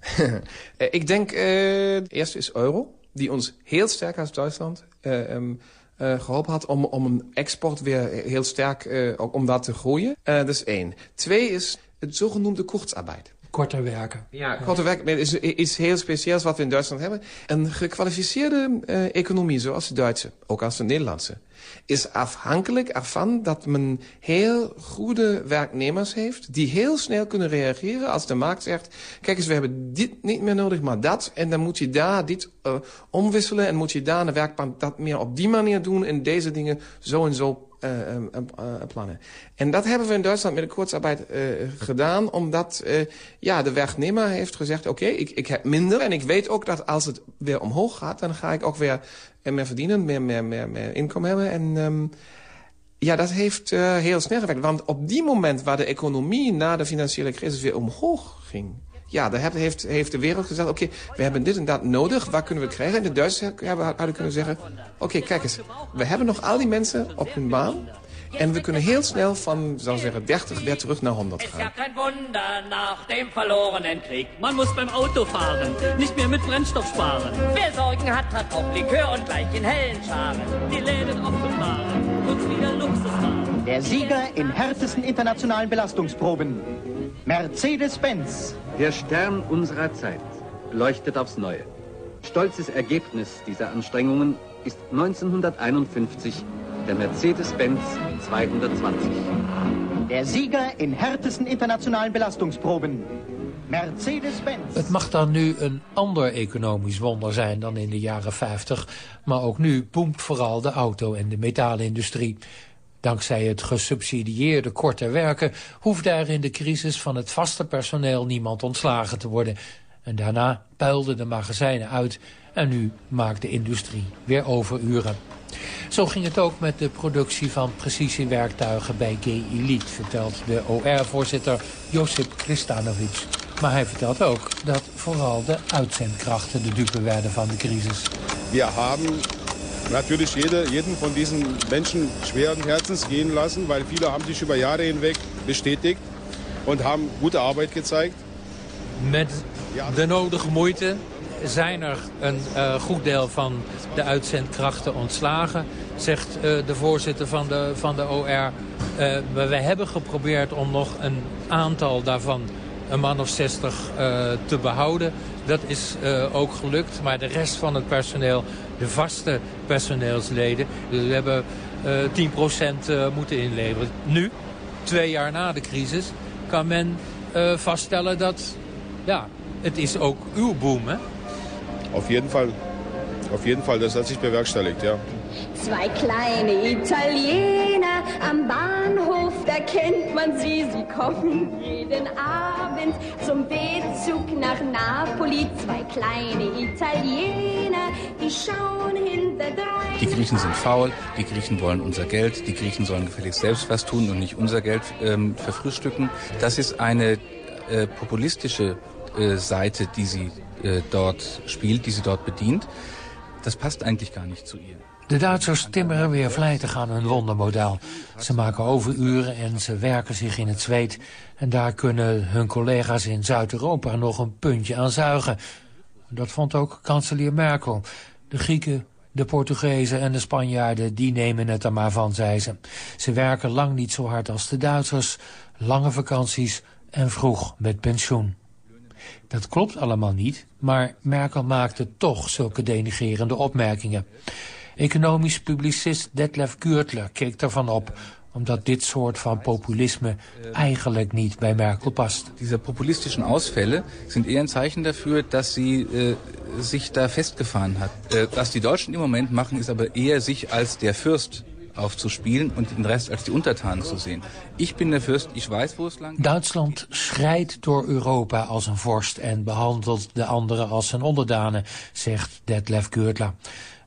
Speaker 15: Eh, ik denk, eh eerst is euro, die ons heel sterk als Duitsland eh, ehm, eh, geholpen had om, om een export weer heel sterk om dat te groeien. Dat is één. Twee is het zogenoemde kortsarbeid.
Speaker 16: Korter werken.
Speaker 15: Ja, korte werk is iets heel speciaals wat we in Duitsland hebben. Een gekwalificeerde eh, economie zoals de Duitse, ook als de Nederlandse, is afhankelijk ervan dat men heel goede werknemers heeft... die heel snel kunnen reageren als de markt zegt... kijk eens, we hebben dit niet meer nodig, maar dat. En dan moet je daar dit uh, omwisselen en moet je daar de werkbank dat meer op die manier doen... en deze dingen zo en zo uh, plannen. En dat hebben we in Duitsland met de kortsarbeid gedaan... omdat ja, de werknemer heeft gezegd... oké, ik, ik heb minder en ik weet ook dat als het weer omhoog gaat... dan ga ik ook weer meer verdienen, meer, meer, meer, meer inkomen hebben. En um, ja, dat heeft heel snel gewerkt. Want op die moment waar de economie na de financiële crisis weer omhoog ging... ja, daar heeft, heeft de wereld gezegd, oké, okay, we hebben dit en dat nodig. Wat kunnen we krijgen? En de Duitsers hebben, hadden kunnen zeggen... oké, okay, kijk eens, we hebben nog al die mensen op hun baan... En we kunnen heel snel van, zou zeggen, 30 weer terug naar 100 gaan.
Speaker 6: Ist ja kein Wunder nach dem verlorenen Krieg. Man muss beim Auto fahren, nicht mehr mit Brennstoff sparen. Wer Sorgen hat, hat auch Likör und gleich in hellen Scharen. Die Läden offenbaren, uns wieder Luxus machen.
Speaker 18: Der Sieger in härtesten internationalen Belastungsproben. Mercedes-Benz.
Speaker 19: Der Stern unserer Zeit leuchtet aufs Neue. Stolzes Ergebnis dieser Anstrengungen ist 1951 der Mercedes-Benz 220.
Speaker 18: Der Sieger in härtesten internationalen Belastungsproben. Mercedes-Benz.
Speaker 16: Het mag dan nu een ander economisch wonder zijn dan in de jaren 50. Maar ook nu boemt vooral de auto- en de metaalindustrie. Dankzij het gesubsidieerde korte werken... hoeft daar in de crisis van het vaste personeel niemand ontslagen te worden. En daarna puilden de magazijnen uit... en nu maakt de industrie weer overuren. Zo ging het ook met de productie van precisiewerktuigen bij G-Elite... vertelt de OR-voorzitter Josip Kristanovic. Maar hij vertelt ook dat vooral de uitzendkrachten de dupe werden van de crisis.
Speaker 20: We hebben natürlich jede, jeden von diesen Menschen schweren Herzens gehen lassen, weil viele haben sich über Jahre hinweg bestätigt und haben gute Arbeit gezeigt.
Speaker 16: Met de nodige moeite zijn er een uh, goed deel van de uitzendkrachten ontslagen, zegt uh, de voorzitter van de, van de OR. Uh, maar wij hebben geprobeerd om nog een aantal daarvan, een man of 60, te behouden. Dat is ook gelukt, maar de rest van het personeel, de vaste personeelsleden, dus we hebben 10% moeten inleveren. Nu, twee jaar na de crisis, kan men vaststellen dat ja, het is ook uw boom, hè?
Speaker 20: Auf jeden Fall. Auf jeden Fall, das hat sich bewerkstelligt, ja.
Speaker 21: Zwei kleine Italiener am Bahnhof, da kennt man sie. Sie kommen jeden Abend zum Bezug nach Napoli. Zwei kleine Italiener, die schauen hinter drei.
Speaker 22: Die Griechen sind faul, die Griechen wollen unser Geld, die Griechen sollen gefälligst selbst was tun und nicht unser Geld ähm, verfrühstücken. Das ist eine äh, populistische äh, Seite, die sie äh, dort spielt, die sie dort bedient. Dat past eigenlijk gar niet zu ihr.
Speaker 16: De Duitsers timmeren weer vlijtig aan hun wondermodel. Ze maken overuren en ze werken zich in het zweet. En daar kunnen hun collega's in Zuid-Europa nog een puntje aan zuigen. Dat vond ook kanselier Merkel. De Grieken, de Portugezen en de Spanjaarden, die nemen het er maar van, zei ze. Ze werken lang niet zo hard als de Duitsers. Lange vakanties en vroeg met pensioen. Dat klopt allemaal niet, maar Merkel maakte toch zulke denigerende opmerkingen. Economisch publicist Detlef Gürtler keek daarvan op omdat dit soort van populisme eigenlijk niet bij Merkel past.
Speaker 22: Diese populistischen Ausfälle sind eher ein Zeichen dafür, dass sie äh, sich da festgefahren hat. Äh, was die Deutschen im Moment machen, ist aber eher sich als der Fürst aufzuspielen und den Rest als die Untertanen zu sehen. Ich bin der Fürst, ich weiß, wo es lang
Speaker 16: geht. Duitsland schrijdt door Europa als een vorst en behandelt de anderen als zijn onderdanen, zegt Detlef Geurtler.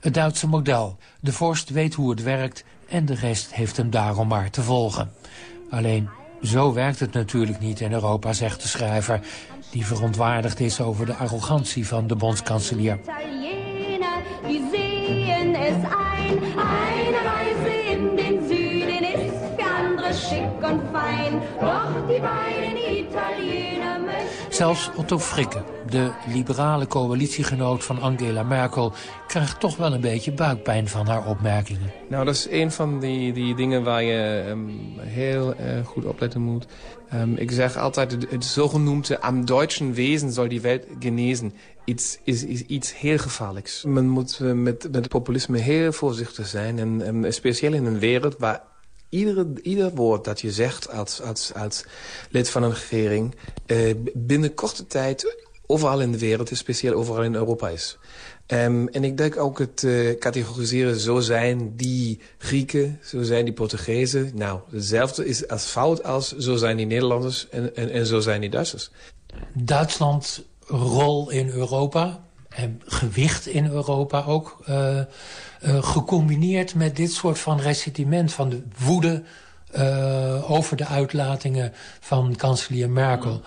Speaker 16: Het Duitse model. De vorst weet hoe het werkt en de rest heeft hem daarom maar te volgen. Alleen, zo werkt het natuurlijk niet in Europa, zegt de schrijver... die verontwaardigd is over de arrogantie van de bondskanselier. Zelfs Otto Frikke, de liberale coalitiegenoot van Angela Merkel... krijgt toch wel een beetje buikpijn van haar opmerkingen.
Speaker 15: Nou, dat is een van die, die dingen waar je um, heel uh, goed opletten moet. Um, ik zeg altijd, het, zogenoemde am deutschen Wesen zal die Welt genezen. Iets, is, is iets heel gevaarlijks. Men moet uh, met, met populisme heel voorzichtig zijn. En um, speciaal in een wereld waar iedere, ieder woord dat je zegt als, als, als lid van een regering... Uh, binnen korte tijd overal in de wereld is, speciaal overal in Europa is. Um, en ik denk ook het uh, categoriseren, zo zijn die Grieken, zo zijn die Portugezen. Nou, hetzelfde is als fout als zo zijn die Nederlanders en, en, en zo zijn die Duitsers.
Speaker 16: Duitsland rol in Europa en gewicht in Europa ook... Uh, uh, gecombineerd met dit soort van ressentiment van de woede... Uh, over de uitlatingen van kanselier Merkel.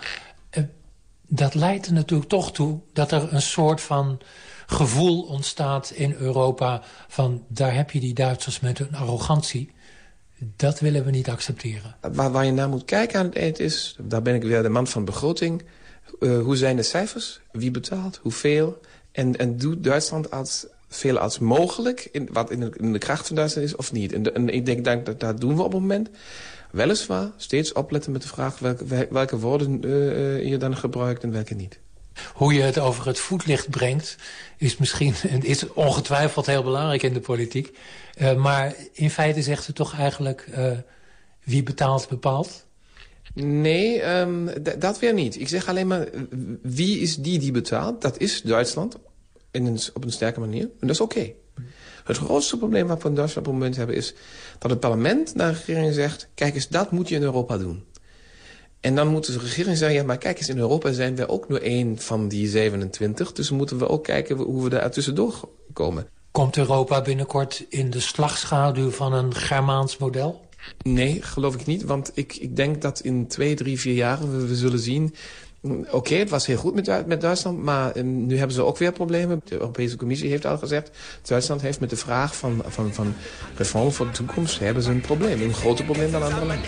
Speaker 16: Dat leidt er natuurlijk toch toe dat er een soort van gevoel ontstaat in Europa... van daar heb je die Duitsers met hun arrogantie. Dat willen we niet accepteren.
Speaker 15: Waar, je naar moet kijken aan het eind is... daar ben ik weer de man van begroting... Uh, hoe zijn de cijfers? Wie betaalt? Hoeveel? En, en doet Duitsland als veel als mogelijk... In, wat in de, kracht van Duitsland is of niet? En, en ik denk dat dat doen we op het moment. Weliswaar steeds opletten met de vraag... welke, welke woorden uh, je dan gebruikt en welke niet.
Speaker 16: Hoe je het over het voetlicht brengt... is misschien is ongetwijfeld heel belangrijk in de politiek. Uh, maar in feite zegt u toch eigenlijk... Uh, wie betaalt bepaalt?
Speaker 15: Nee, um, dat weer niet. Ik zeg alleen maar, wie is die die betaalt? Dat is Duitsland, in een, op een sterke manier. En dat is oké. Okay. Het grootste probleem wat we in Duitsland op het moment hebben... is dat het parlement naar de regering zegt... kijk eens, dat moet je in Europa doen. En dan moet de regering zeggen... ja, maar kijk eens, in Europa zijn we ook nur één van die 27... dus moeten we ook kijken hoe we daar tussendoor komen.
Speaker 16: Komt Europa binnenkort in de slagschaduw van een Germaans model?
Speaker 15: Nee, geloof ik niet. Want ik, ik denk dat in twee, drie, vier jaar we, we zullen zien... Oké, het was heel goed met, Duitsland, maar um, nu hebben ze ook weer problemen. De Europese Commissie heeft al gezegd... Duitsland heeft met de vraag van, van, van voor de toekomst... hebben ze een probleem, een groter probleem dan andere landen.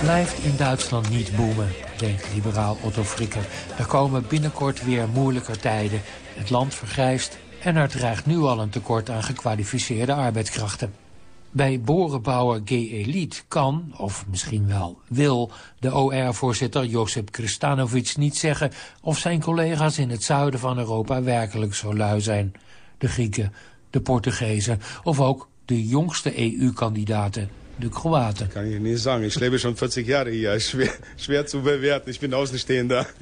Speaker 16: blijft in Duitsland niet boomen, denkt liberaal Otto Frikker. Er komen binnenkort weer moeilijker tijden. Het land vergrijst en er dreigt nu al een tekort aan gekwalificeerde arbeidskrachten. Bij borenbouwer G-Elite kan, of misschien wel wil, de OR-voorzitter Josip Kristanovic niet zeggen of zijn collega's in het zuiden van Europa werkelijk zo lui zijn. De Grieken, de Portugezen of ook de jongste EU-kandidaten, de Kroaten.
Speaker 20: Kan ik niet zeggen. Ik lebe schon 40 jaar hier. Schwer, schwer zu bewerten. Ik ben außenstehender.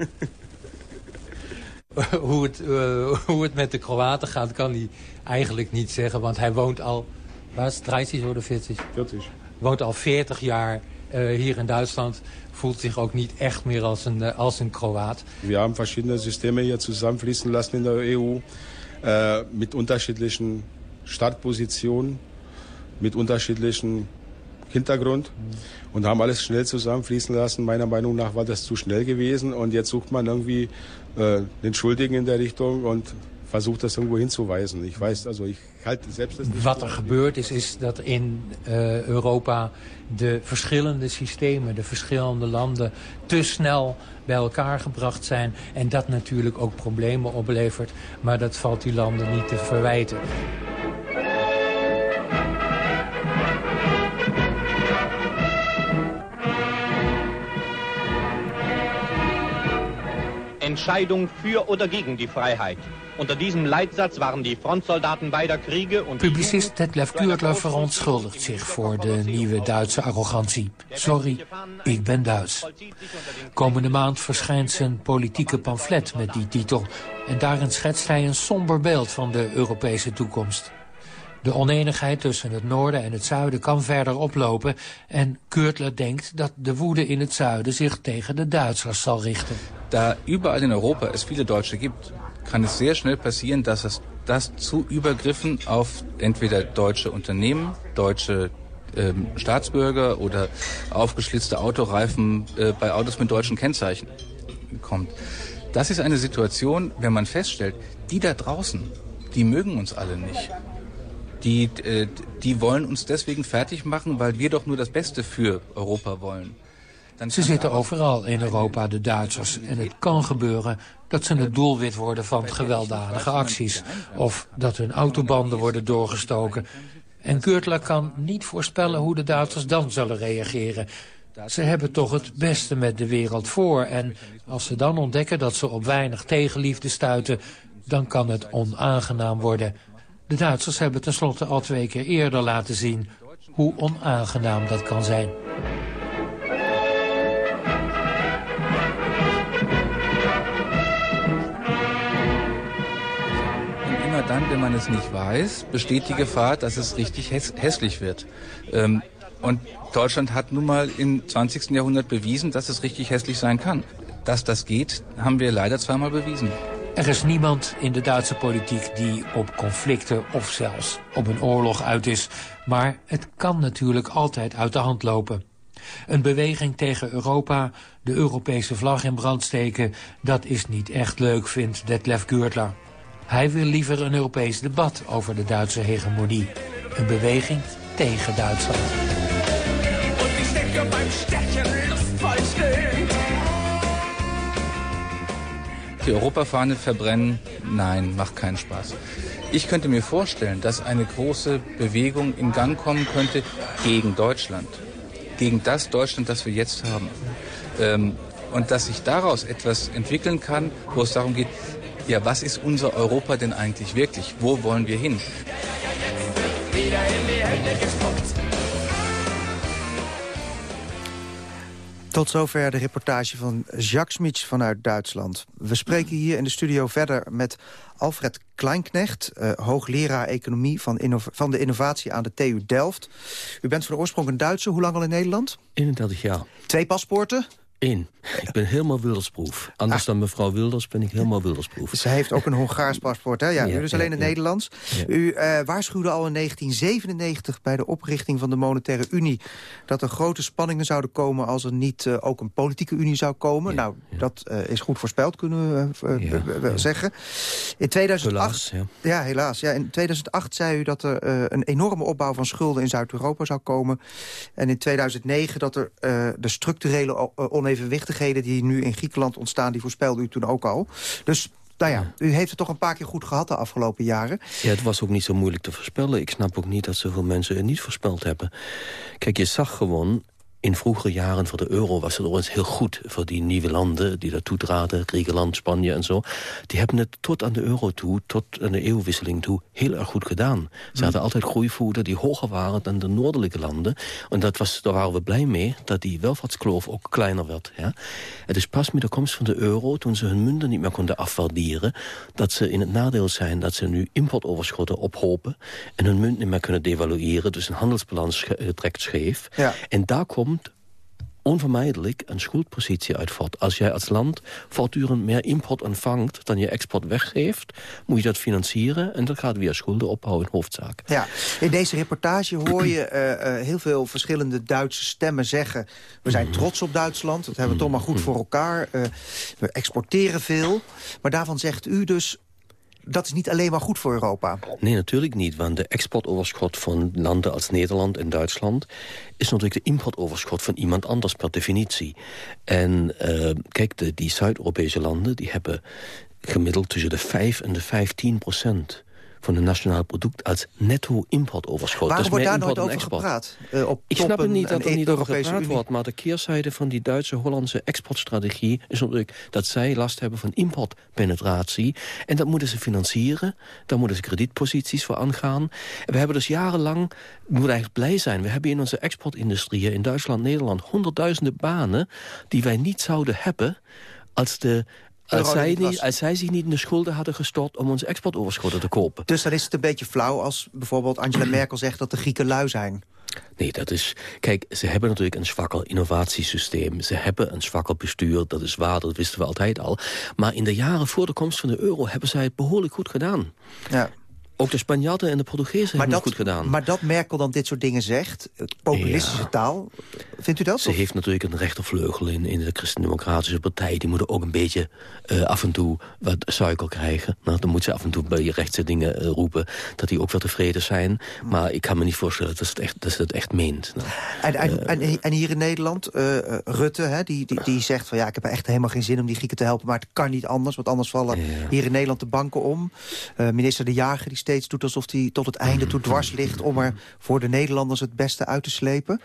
Speaker 16: Hoe, het, uh, hoe het met de Kroaten gaat, kan hij eigenlijk niet zeggen. Want hij woont al, waar is het, 30 of 40?
Speaker 20: 40.
Speaker 16: Woont al 40 jaar uh, hier in Duitsland. Voelt zich ook niet echt meer als een, uh, als een Kroaat.
Speaker 20: We hebben verschillende systemen hier zusammenfließen lassen in de EU. mit unterschiedlichen Startpositionen, mit unterschiedlichen Hintergrund und haben alles schnell zusammenfließen lassen. Meiner Meinung nach war das zu schnell gewesen und jetzt sucht man irgendwie äh, den Schuldigen in der Richtung und versucht das irgendwo hinzuweisen. Ich weiß, also ich halte selbst das nicht
Speaker 16: Wat er gebeurd is, is dat in uh, Europa de verschillende systemen, de verschillende landen te snel bij elkaar gebracht zijn. En dat natuurlijk ook problemen oplevert. Maar dat valt die landen niet te verwijten.
Speaker 23: Entscheidung für oder gegen die Freiheit. Unter diesem Leitsatz waren die Frontsoldaten beider Kriege und...
Speaker 16: Publicist Detlef Kuurtler verontschuldigt zich voor de nieuwe Duitse arrogantie. Sorry, ik ben Duits. Komende maand verschijnt zijn politieke pamflet met die titel. En daarin schetst hij een somber beeld van de Europese toekomst. De oneenigheid tussen het noorden en het zuiden kan verder oplopen... en Kuurtler denkt dat de woede in het zuiden zich tegen de Duitsers zal richten.
Speaker 22: Da überall in Europa es viele Deutsche gibt, kann es sehr schnell passieren, dass es das zu Übergriffen auf entweder deutsche Unternehmen, deutsche ähm, Staatsbürger oder aufgeschlitzte Autoreifen äh, bei Autos mit deutschen Kennzeichen kommt. Das ist eine Situation, wenn man feststellt, die da draußen, die mögen uns alle nicht. Die, äh, die wollen uns deswegen fertig machen, weil wir doch nur das Beste für Europa wollen.
Speaker 16: Ze zitten overal in Europa, de Duitsers. En het kan gebeuren dat ze het doelwit worden van gewelddadige acties. Of dat hun autobanden worden doorgestoken. En Kurtler kan niet voorspellen hoe de Duitsers dan zullen reageren. Ze hebben toch het beste met de wereld voor. En als ze dan ontdekken dat ze op weinig tegenliefde stuiten... dan kan het onaangenaam worden. De Duitsers hebben tenslotte al twee keer eerder laten zien... hoe onaangenaam dat kan zijn.
Speaker 22: dann, wenn man es nicht weiß, besteht die Gefahr, dass es richtig häss hässlich wird. Ähm, und Deutschland hat nun mal im 20. Jahrhundert bewiesen, dass es richtig hässlich sein kann. Dass das geht, haben wir leider zweimal bewiesen.
Speaker 16: Er is niemand in de Duitse politiek die op conflicten of zelfs op een oorlog uit is. Maar het kan natuurlijk altijd uit de hand lopen. Een beweging tegen Europa, de Europese vlag in brand steken... dat is niet echt leuk, vindt Detlef Gürtler. Hij wil liever een Europees debat over de Duitse hegemonie. Een beweging tegen Duitsland.
Speaker 22: Die Europafahne verbrennen, nein, macht keinen Spaß. Ich könnte mir vorstellen, dass eine große Bewegung in Gang kommen könnte gegen Deutschland. Gegen das Deutschland, das wir jetzt haben. Ähm, und dass sich daraus etwas entwickeln kann, wo es darum geht, ja, was ist unser Europa denn eigentlich wirklich? Wo wollen wir hin? Wieder in die Hände
Speaker 5: Tot zover de reportage van Jacques Schmitz vanuit Duitsland. We spreken hier in de studio verder met Alfred Kleinknecht... Uh, hoogleraar economie van, van, de innovatie aan de TU Delft. U bent van oorsprong een Duitser. Hoe lang al in Nederland?
Speaker 24: 31 jaar.
Speaker 5: Twee paspoorten?
Speaker 24: Eén. Ik ben helemaal Wildersproef. Anders dan mevrouw Wilders ben ik helemaal Wildersproef.
Speaker 5: Ze heeft ook een Hongaars paspoort, hè? Ja, u dus alleen het Nederlands. U eh, waarschuwde al in 1997 bij de oprichting van de Monetaire Unie... dat er grote spanningen zouden komen als er niet eh, ook een politieke unie zou komen. nou, dat eh, is goed voorspeld, kunnen we wel zeggen. In 2008,
Speaker 24: helaas,
Speaker 5: ja. helaas. Ja, in 2008 zei u dat er een enorme opbouw van schulden in Zuid-Europa zou komen. En in 2009 dat er de structurele die nu in Griekenland ontstaan... die voorspelde u toen ook al. Dus nou ja, u heeft het toch een paar keer goed gehad de afgelopen jaren.
Speaker 24: Ja, het was ook niet zo moeilijk te voorspellen. Ik snap ook niet dat zoveel mensen het niet voorspeld hebben. Kijk, je zag gewoon in vroegere jaren voor de euro was het overigens heel goed voor die nieuwe landen die daartoe traden, Griekenland, Spanje en zo. Die hebben het tot aan de euro toe, tot aan de eeuwwisseling toe, heel erg goed gedaan. Ze hmm. hadden altijd groeivoeten die hoger waren dan de noordelijke landen. En dat was, daar waren we blij mee, dat die welvaartskloof ook kleiner werd. Ja. Het is pas met de komst van de euro, toen ze hun munten niet meer konden afwaarderen, dat ze in het nadeel zijn dat ze nu importoverschotten ophopen en hun munt niet meer kunnen devalueren, dus een handelsbalans trekt scheef. Ja. En daar komt onvermijdelijk een schuldpositie uit. Als jij als land voortdurend meer import ontvangt dan je export weggeeft... moet je dat financieren en dat gaat via schulden opbouwen in hoofdzaak.
Speaker 5: Ja, in deze reportage hoor je eh, eh, heel veel verschillende Duitse stemmen zeggen... we zijn trots op Duitsland, dat hebben we toch maar goed voor elkaar. Uh, we exporteren veel, maar daarvan zegt u dus dat is niet alleen maar goed voor Europa.
Speaker 24: Nee, natuurlijk niet. Want de exportoverschot van landen als Nederland en Duitsland... is natuurlijk de importoverschot van iemand anders per definitie. En uh, kijk, de, die Zuid-Europese landen... die hebben gemiddeld tussen de 5 en de 15 procent van het nationaal product als netto-importoverschot.
Speaker 5: Waarom dus wordt daar nooit over gepraat?
Speaker 24: Uh, op ik snap het niet dat er niet over gepraat wordt, maar de keerzijde van die Duitse-Hollandse exportstrategie is natuurlijk dat zij last hebben van importpenetratie. En dat moeten ze financieren, daar moeten ze kredietposities voor aangaan. En we hebben dus jarenlang, we moeten eigenlijk blij zijn, we hebben in onze exportindustrieën in Duitsland, Nederland, honderdduizenden banen die wij niet zouden hebben als de als zij, niet, als zij zich niet in de schulden hadden gestort om onze exportoverschotten te kopen.
Speaker 5: Dus dan is het een beetje flauw als bijvoorbeeld Angela Merkel zegt dat de Grieken lui zijn.
Speaker 24: Nee, dat is... Kijk, ze hebben natuurlijk een zwakker innovatiesysteem. Ze hebben een zwakker bestuur, dat is waar, dat wisten we altijd al. Maar in de jaren voor de komst van de euro hebben zij het behoorlijk goed gedaan. Ja. Ook de Spanjaarden en de Portugezen hebben het goed gedaan.
Speaker 5: Maar dat Merkel dan dit soort dingen zegt, populistische taal, vindt u dat?
Speaker 24: Ze heeft natuurlijk een rechtervleugel in, in de Christen-Democratische Partij. Die moeten ook een beetje uh, af en toe wat suiker krijgen. Nou, dan moet ze af en toe bij je rechtse dingen uh, roepen dat die ook wel tevreden zijn. Maar ik kan me niet voorstellen dat ze het echt, dat ze het echt meent. Nou,
Speaker 5: en, en, uh, en, en, hier in Nederland, Rutte, hè, die, die, die zegt van ja, ik heb echt helemaal geen zin om die Grieken te helpen. Maar het kan niet anders, want anders vallen hier in Nederland de banken om. minister De Jager die steeds doet alsof hij tot het einde toe dwars ligt... om er voor de Nederlanders het beste uit te slepen.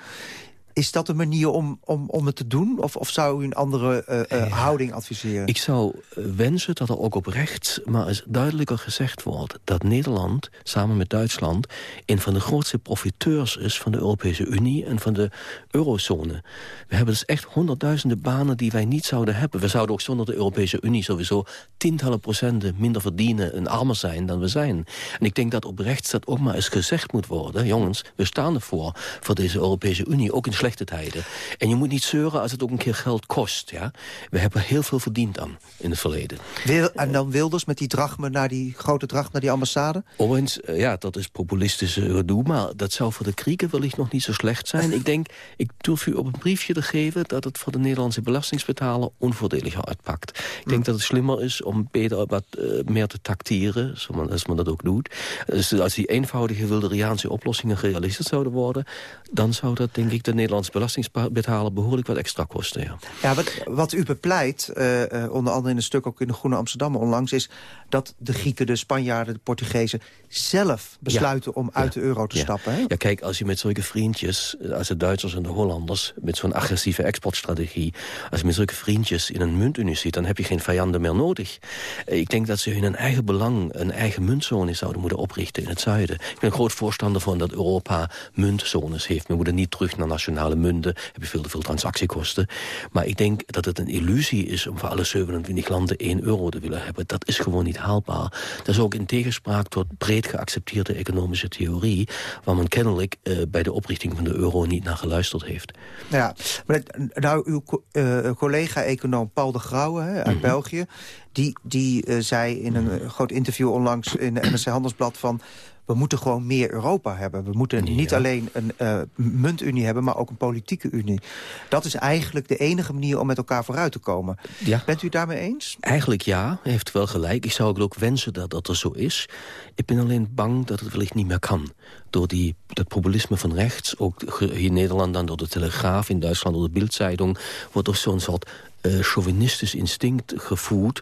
Speaker 5: Is dat een manier om, om, om het te doen? Of, of zou u een andere uh, uh, houding adviseren?
Speaker 24: Ik zou wensen dat er ook oprecht maar eens duidelijker gezegd wordt... dat Nederland samen met Duitsland... een van de grootste profiteurs is van de Europese Unie... en van de eurozone. We hebben dus echt honderdduizenden banen die wij niet zouden hebben. We zouden ook zonder de Europese Unie sowieso... tientallen procenten minder verdienen en armer zijn dan we zijn. En ik denk dat oprecht dat ook maar eens gezegd moet worden. Jongens, we staan ervoor, voor deze Europese Unie... ook in slechte tijden. En je moet niet zeuren als het ook een keer geld kost. Ja? We hebben heel veel verdiend aan in het verleden.
Speaker 5: Wil, en dan Wilders met die drachme naar die grote dracht naar die ambassade?
Speaker 24: Overigens, eh, ja, dat is populistische gedoe. Maar dat zou voor de Grieken wellicht nog niet zo slecht zijn. ik denk, ik durf u op een briefje te geven... dat het voor de Nederlandse belastingsbetaler onvoordeliger uitpakt. Ik denk hm. dat het slimmer is om beter wat uh, meer te tacteren. Zoals men dat ook doet. Dus als die eenvoudige Wilderiaanse oplossingen realistisch zouden worden... dan zou dat denk ik de Nederlandse Nederlands belastingbetaler behoorlijk wat extra kosten. Ja,
Speaker 5: ja wat, wat u bepleit, uh, onder andere in een stuk ook in de Groene Amsterdam onlangs... is dat de Grieken, de Spanjaarden, de Portugezen zelf besluiten om uit de euro te stappen. Hè?
Speaker 24: Ja, kijk, als je met zulke vriendjes, eh, als de Duitsers en de Hollanders... met zo'n agressieve exportstrategie, als je met zulke vriendjes in een muntunie zit... dan heb je geen vijanden meer nodig. Ik denk dat ze hun een eigen belang, een eigen muntzone zouden moeten oprichten in het zuiden. Ik ben een groot voorstander van dat Europa muntzones heeft. We moeten niet terug naar nationaal internationale munten heb je veel te veel transactiekosten. Maar ik denk dat het een illusie is om voor alle 27 landen 1 euro te willen hebben. Dat is gewoon niet haalbaar. Dat is ook in tegenspraak tot breed geaccepteerde economische theorie... waar men kennelijk uh, bij de oprichting van de euro niet naar geluisterd heeft.
Speaker 5: Ja, maar nou, uw uh, collega-econoom Paul de Grauwe hè, uit mm -hmm. België... die, die uh, zei in een groot interview onlangs in de NRC Handelsblad van we moeten gewoon meer Europa hebben. We moeten niet ja. alleen een uh, muntunie hebben, maar ook een politieke unie. Dat is eigenlijk de enige manier om met elkaar vooruit te komen.
Speaker 24: Ja.
Speaker 5: Bent u daarmee eens?
Speaker 24: Eigenlijk ja, heeft wel gelijk. Ik zou ook wensen dat dat er zo is. Ik ben alleen bang dat het wellicht niet meer kan. Door die, dat populisme van rechts, ook hier in Nederland dan door de Telegraaf... in Duitsland door de Bildzeitung, wordt er zo'n soort uh, chauvinistisch instinct gevoerd,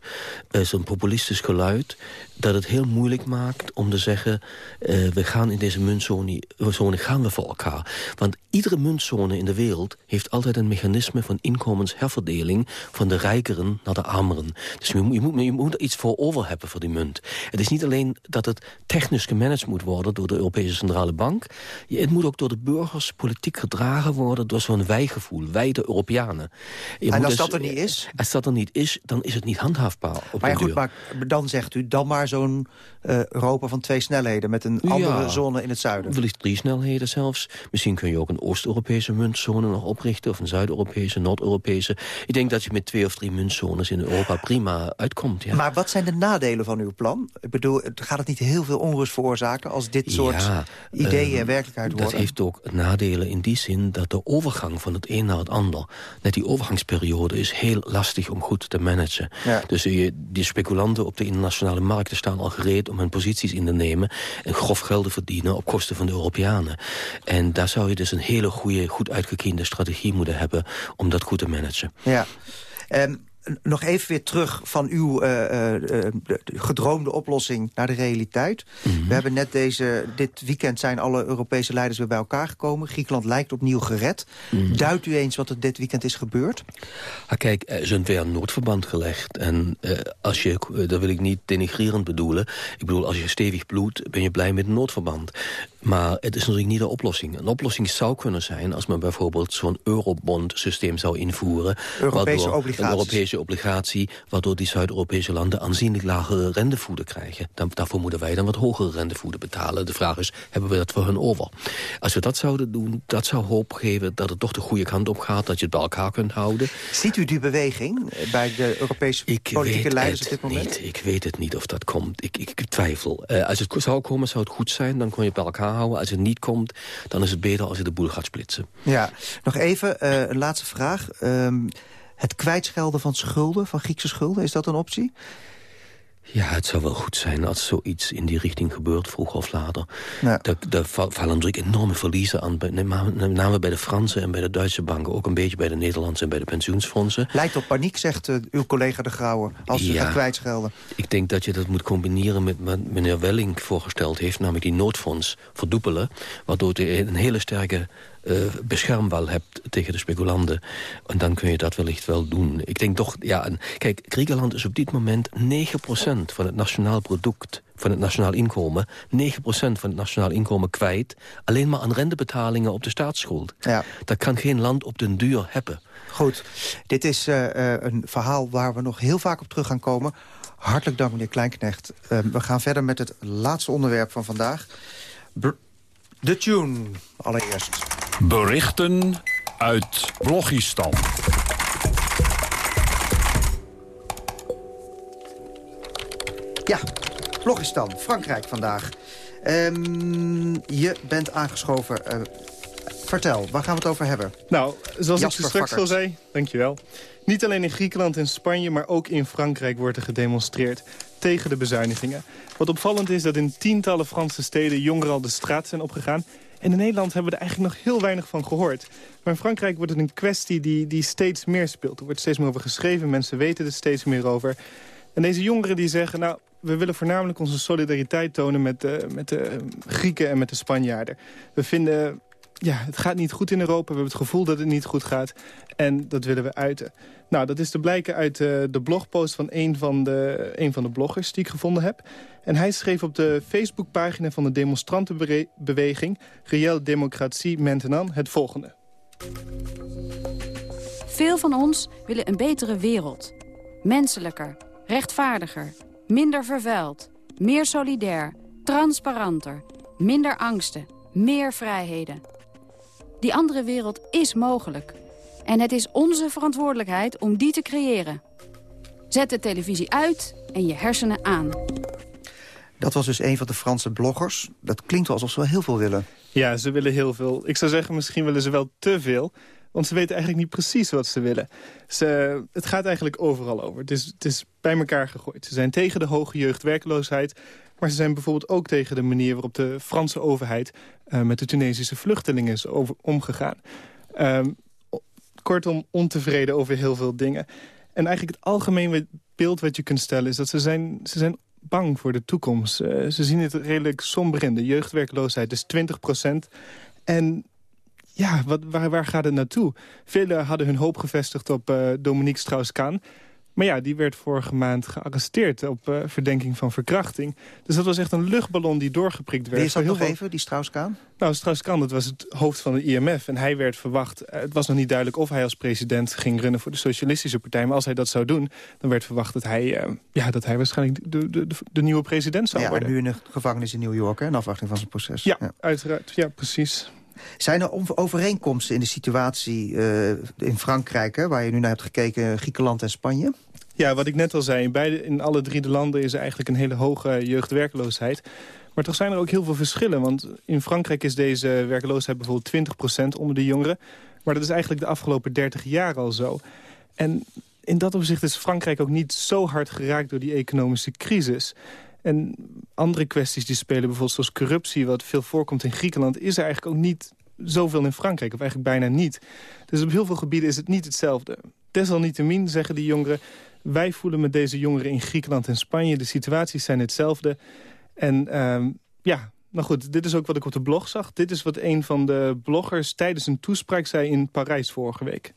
Speaker 24: uh, zo'n populistisch geluid... dat het heel moeilijk maakt om te zeggen... Uh, we gaan in deze muntzone zone gaan we voor elkaar. Want iedere muntzone in de wereld heeft altijd een mechanisme... van inkomensherverdeling van de rijkeren naar de armeren. Dus je moet, je, moet, je moet er iets voor over hebben voor die munt. Het is niet alleen dat het technisch gemanaged moet worden... door de Europese Centrale Bank. Het moet ook door de burgers politiek gedragen worden... door zo'n wijgevoel, wij de Europeanen.
Speaker 5: Je en als dus, dat er niet is?
Speaker 24: Als dat er niet is, dan is het niet handhaafbaar. Op
Speaker 5: maar ja, goed, maar dan zegt u dan maar zo'n uh, Europa van twee snelheden... met een andere
Speaker 24: ja,
Speaker 5: zone in het zuiden.
Speaker 24: Wellicht drie snelheden zelfs. Misschien kun je ook een Oost-Europese muntzone nog oprichten... of een Zuid-Europese, Noord-Europese. Ik denk dat je met twee of drie muntzones in Europa prima uitkomt. Ja.
Speaker 5: Maar wat zijn de nadelen van uw plan? Ik bedoel, gaat het niet heel veel onrust veroorzaken... als dit soort
Speaker 24: ja,
Speaker 5: ideeën
Speaker 24: uh,
Speaker 5: werkelijkheid worden?
Speaker 24: Dat heeft ook nadelen in die zin dat de overgang van het een naar het ander... net die overgangsperiode is heel lastig om goed te managen. Dus uh, die speculanten op de internationale markten staan al gereed... om hun posities in te nemen en grof geld te verdienen... op kosten van de Europeanen. En daar zou je dus een hele goede, goed uitgekiende strategie moeten hebben... om dat goed te managen.
Speaker 5: Ja. Um, nog even weer terug van uw uh, uh, gedroomde oplossing naar de realiteit. Mm -hmm. We hebben net deze, dit weekend zijn alle Europese leiders weer bij elkaar gekomen. Griekenland lijkt opnieuw gered. Mm -hmm. Duidt u eens wat er dit weekend is gebeurd?
Speaker 24: Ah, kijk, er is een weer noodverband gelegd. En uh, als je, dat wil ik niet denigrerend bedoelen. Ik bedoel, als je stevig bloedt, ben je blij met een noodverband. Maar het is natuurlijk niet de oplossing. Een oplossing zou kunnen zijn als men bijvoorbeeld zo'n eurobond-systeem zou invoeren.
Speaker 5: Europese obligaties.
Speaker 24: Een Europese obligatie, waardoor die Zuid-Europese landen aanzienlijk lagere rentevoeden krijgen. Dan, daarvoor moeten wij dan wat hogere rentevoeden betalen. De vraag is, hebben we dat voor hun over? Als we dat zouden doen, dat zou hoop geven dat het toch de goede kant op gaat, dat je het bij elkaar kunt houden.
Speaker 5: Ziet u die beweging bij de Europese
Speaker 24: ik
Speaker 5: politieke leiders op dit moment?
Speaker 24: Niet. Ik weet het niet of dat komt. Ik, ik, ik twijfel. Uh, als het zou komen, zou het goed zijn, dan kon je het bij elkaar houden. Als het niet komt, dan is het beter als je de boel gaat splitsen.
Speaker 5: Ja, nog even uh, een laatste vraag. Um, het kwijtschelden van schulden, van Griekse schulden, is dat een optie?
Speaker 24: Ja, het zou wel goed zijn als zoiets in die richting gebeurt, vroeg of later. Ja. Daar vallen natuurlijk enorme verliezen aan, met name bij de Franse en bij de Duitse banken. Ook een beetje bij de Nederlandse en bij de pensioensfondsen.
Speaker 5: Lijkt op paniek, zegt uh, uw collega De Grauwe, als
Speaker 24: ja,
Speaker 5: gaat kwijtschelden.
Speaker 24: Ik denk dat je dat moet combineren met wat meneer Welling voorgesteld heeft, namelijk die noodfonds verdoepelen, waardoor je een hele sterke uh, beschermwal hebt tegen de speculanten. En dan kun je dat wellicht wel doen. Ik denk toch, ja, en, kijk, Griekenland is op dit moment 9% van het nationaal product van het nationaal inkomen, 9% van het nationaal inkomen kwijt... alleen maar aan rentebetalingen op de staatsschuld.
Speaker 5: Ja.
Speaker 24: Dat kan geen land op den duur hebben.
Speaker 5: Goed, dit is uh, uh, een verhaal waar we nog heel vaak op terug gaan komen. Hartelijk dank, meneer Kleinknecht. Uh, we gaan verder met het laatste onderwerp van vandaag. Br de tune, allereerst.
Speaker 11: Berichten uit Blogistan.
Speaker 5: Ja, Blogistan, Frankrijk vandaag. Um, je bent aangeschoven. Uh, vertel, waar gaan we het over hebben?
Speaker 7: Nou, zoals
Speaker 5: Jasper
Speaker 7: ik straks al zei, dankjewel. Niet alleen in Griekenland en Spanje, maar ook in Frankrijk wordt er gedemonstreerd tegen de bezuinigingen. Wat opvallend is dat in tientallen Franse steden jongeren al de straat zijn opgegaan. En in Nederland hebben we er eigenlijk nog heel weinig van gehoord. Maar in Frankrijk wordt het een kwestie die, die steeds meer speelt. Er wordt steeds meer over geschreven, mensen weten er steeds meer over. En deze jongeren die zeggen, nou, we willen voornamelijk onze solidariteit tonen met de, met de Grieken en met de Spanjaarden. We vinden, ja, het gaat niet goed in Europa. We hebben het gevoel dat het niet goed gaat. En dat willen we uiten. Nou, dat is te blijken uit uh, de blogpost van een van, de, een van de bloggers die ik gevonden heb. En hij schreef op de Facebookpagina van de demonstrantenbeweging... Reële Democratie Maintenant het volgende.
Speaker 25: Veel van ons willen een betere wereld. Menselijker, rechtvaardiger, minder vervuild, meer solidair, transparanter, minder angsten, meer vrijheden. Die andere wereld is mogelijk. En het is onze verantwoordelijkheid om die te creëren. Zet de televisie uit en je hersenen aan.
Speaker 5: Dat was dus een van de Franse bloggers. Dat klinkt wel alsof ze wel heel veel willen.
Speaker 7: Ja, ze willen heel veel. Ik zou zeggen, misschien willen ze wel te veel. Want ze weten eigenlijk niet precies wat ze willen. Ze, het gaat eigenlijk overal over. Het is, het is bij elkaar gegooid. Ze zijn tegen de hoge jeugdwerkloosheid. Maar ze zijn bijvoorbeeld ook tegen de manier waarop de Franse overheid... Uh, met de Tunesische vluchtelingen is omgegaan. Uh, kortom, ontevreden over heel veel dingen. En eigenlijk het algemeen beeld wat je kunt stellen... is dat ze zijn, ze zijn bang voor de toekomst. Uh, ze zien het redelijk somber in. De jeugdwerkloosheid is 20 procent. En ja, wat, waar, waar gaat het naartoe? Velen hadden hun hoop gevestigd op uh, Dominique Strauss-Kaan. Maar ja, die werd vorige maand gearresteerd op uh, verdenking van verkrachting. Dus dat was echt een luchtballon die doorgeprikt werd.
Speaker 5: Wie is dat nog even, die Strauss-Kaan?
Speaker 7: Nou, Strauss-Kaan, dat was het hoofd van het IMF. En hij werd verwacht, uh, het was nog niet duidelijk of hij als president ging runnen voor de Socialistische Partij. Maar als hij dat zou doen, dan werd verwacht dat hij, uh, ja, dat hij waarschijnlijk de, de, de, de nieuwe president zou
Speaker 5: ja,
Speaker 7: worden.
Speaker 5: Ja, nu in de gevangenis in New York, hè, in afwachting van zijn proces.
Speaker 7: Ja, ja. uiteraard. Ja, precies.
Speaker 5: Zijn er overeenkomsten in de situatie uh, in Frankrijk... Hè, waar je nu naar hebt gekeken, Griekenland en Spanje?
Speaker 7: Ja, wat ik net al zei, in, in alle drie de landen is er eigenlijk een hele hoge jeugdwerkloosheid. Maar toch zijn er ook heel veel verschillen. Want in Frankrijk is deze werkloosheid bijvoorbeeld 20% onder de jongeren. Maar dat is eigenlijk de afgelopen 30 jaar al zo. En in dat opzicht is Frankrijk ook niet zo hard geraakt door die economische crisis. En andere kwesties die spelen, bijvoorbeeld zoals corruptie... wat veel voorkomt in Griekenland, is er eigenlijk ook niet zoveel in Frankrijk. Of eigenlijk bijna niet. Dus op heel veel gebieden is het niet hetzelfde. Desalniettemin zeggen die jongeren... wij voelen met deze jongeren in Griekenland en Spanje... de situaties zijn hetzelfde. En um, ja, nou goed, dit is ook wat ik op de blog zag. Dit is wat een van de bloggers tijdens een toespraak zei in Parijs vorige week.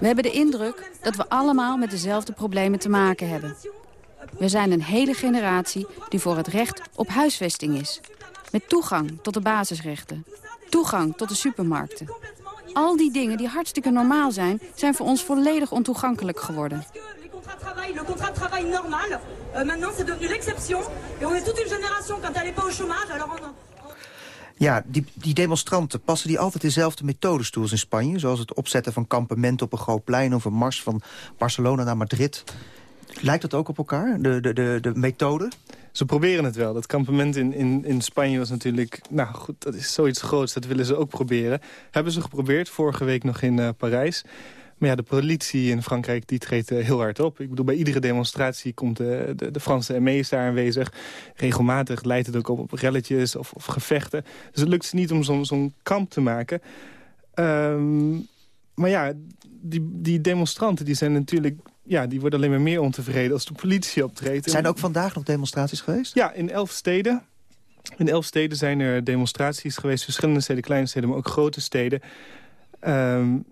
Speaker 25: We hebben de indruk dat we allemaal met dezelfde problemen te maken hebben. We zijn een hele generatie die voor het recht op huisvesting is. Met toegang tot de basisrechten. Toegang tot de supermarkten. Al die dingen die hartstikke normaal zijn, zijn voor ons volledig ontoegankelijk geworden. Le contrat de travail normal, euh, maintenant c'est devenu l'exception. Et on est toute une génération, quand elle n'est pas au chômage, alors on...
Speaker 5: Ja, die, die demonstranten, passen die altijd dezelfde methodes toe als in Spanje? Zoals het opzetten van kampementen op een groot plein... of een mars van Barcelona naar Madrid. Lijkt dat ook op elkaar, de, de, de, de methode?
Speaker 7: Ze proberen het wel. Dat kampement in, in, in Spanje was natuurlijk... Nou goed, dat is zoiets groots, dat willen ze ook proberen. Hebben ze geprobeerd, vorige week nog in uh, Parijs. Maar ja, de politie in Frankrijk die treedt uh, heel hard op. Ik bedoel, bij iedere demonstratie komt de, de, de Franse ME daar aanwezig. Regelmatig leidt het ook op, op relletjes of, of gevechten. Dus het lukt ze niet om zo'n zo'n kamp te maken. Um, maar ja, die, die demonstranten die zijn natuurlijk... Ja, die worden alleen maar meer ontevreden als de politie optreedt.
Speaker 5: Zijn er ook vandaag nog demonstraties geweest?
Speaker 7: Ja, in elf steden. In elf steden zijn er demonstraties geweest. Verschillende steden, kleine steden, maar ook grote steden. Um,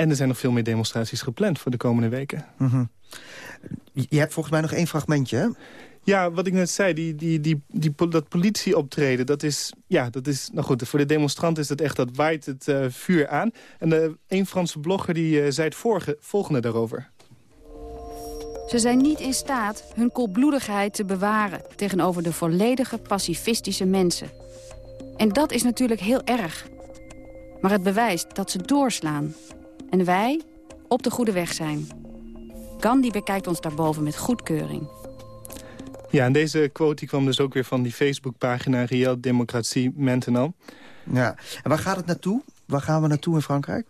Speaker 7: en er zijn nog veel meer demonstraties gepland voor de komende weken.
Speaker 5: Mm -hmm. Je hebt volgens mij nog één fragmentje, hè?
Speaker 7: Ja, wat ik net zei, die, die, die, die, dat politieoptreden, dat is, ja, dat is, nou goed, voor de demonstranten is dat echt, dat waait het uh, vuur aan. En uh, een Franse blogger die uh, zei het vorige, volgende daarover.
Speaker 25: Ze zijn niet in staat hun koelbloedigheid te bewaren tegenover de volledige pacifistische mensen. En dat is natuurlijk heel erg. Maar het bewijst dat ze doorslaan. En wij op de goede weg zijn. Gandhi bekijkt ons daarboven met goedkeuring.
Speaker 7: Ja, en deze quote die kwam dus ook weer van die Facebookpagina Real Democratie Maintenant.
Speaker 5: Ja, en waar gaat het naartoe? Waar gaan we naartoe in Frankrijk?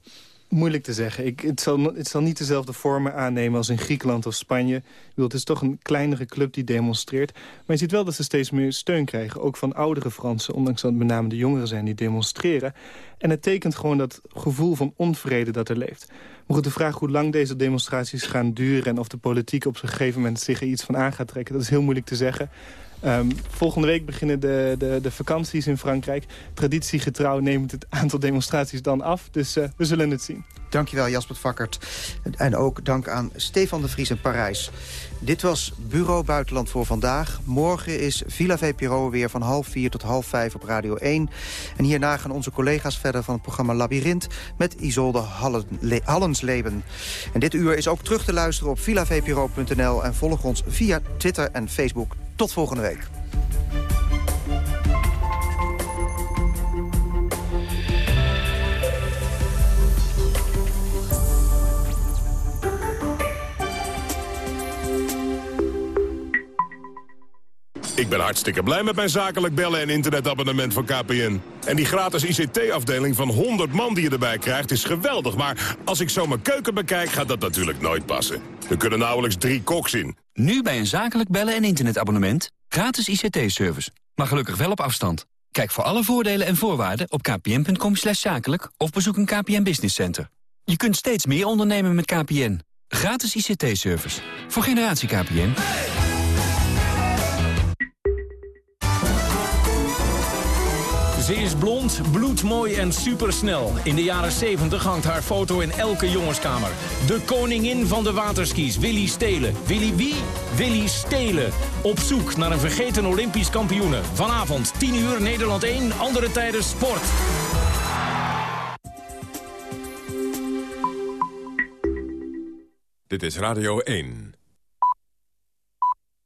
Speaker 7: Moeilijk te zeggen. Ik, het, zal, het zal niet dezelfde vormen aannemen als in Griekenland of Spanje. Het is toch een kleinere club die demonstreert. Maar je ziet wel dat ze steeds meer steun krijgen. Ook van oudere Fransen, ondanks dat het met name de jongeren zijn die demonstreren. En het tekent gewoon dat gevoel van onvrede dat er leeft. Maar de vraag hoe lang deze demonstraties gaan duren... en of de politiek op een gegeven moment zich er iets van aan gaat trekken... dat is heel moeilijk te zeggen. Ehm, volgende week beginnen de, de, de vakanties in Frankrijk. Traditiegetrouw neemt het aantal demonstraties dan af. Dus uh, we zullen het zien.
Speaker 5: Dankjewel Jasper Vakkert. En ook dank aan Stefan de Vries in Parijs. Dit was Bureau Buitenland voor vandaag. Morgen is Villa VPRO weer van half vier tot half vijf op Radio 1. En hierna gaan onze collega's verder van het programma Labyrinth... met Isolde Hallensleben. En dit uur is ook terug te luisteren op villavpro.nl... en volg ons via Twitter en Facebook. Tot volgende week.
Speaker 26: Ik ben hartstikke blij met mijn zakelijk bellen en internetabonnement van KPN. En die gratis ICT-afdeling van 100 man die je erbij krijgt is geweldig. Maar als ik zo mijn keuken bekijk, gaat dat natuurlijk nooit passen. Er kunnen nauwelijks drie koks in.
Speaker 27: Nu bij een zakelijk bellen en internetabonnement. Gratis ICT-service. Maar gelukkig wel op afstand. Kijk voor alle voordelen en voorwaarden op kpn.com zakelijk... of bezoek een KPN Business Center. Je kunt steeds meer ondernemen met KPN. Gratis ICT-service. Voor generatie KPN.
Speaker 28: Ze is blond, bloedmooi en supersnel. In de jaren 70 hangt haar foto in elke jongenskamer. De koningin van de waterskis, Willy Stelen. Willy wie? Willy Stelen. Op zoek naar een vergeten Olympisch kampioene. Vanavond 10 uur Nederland 1, andere tijden sport.
Speaker 26: Dit is Radio 1.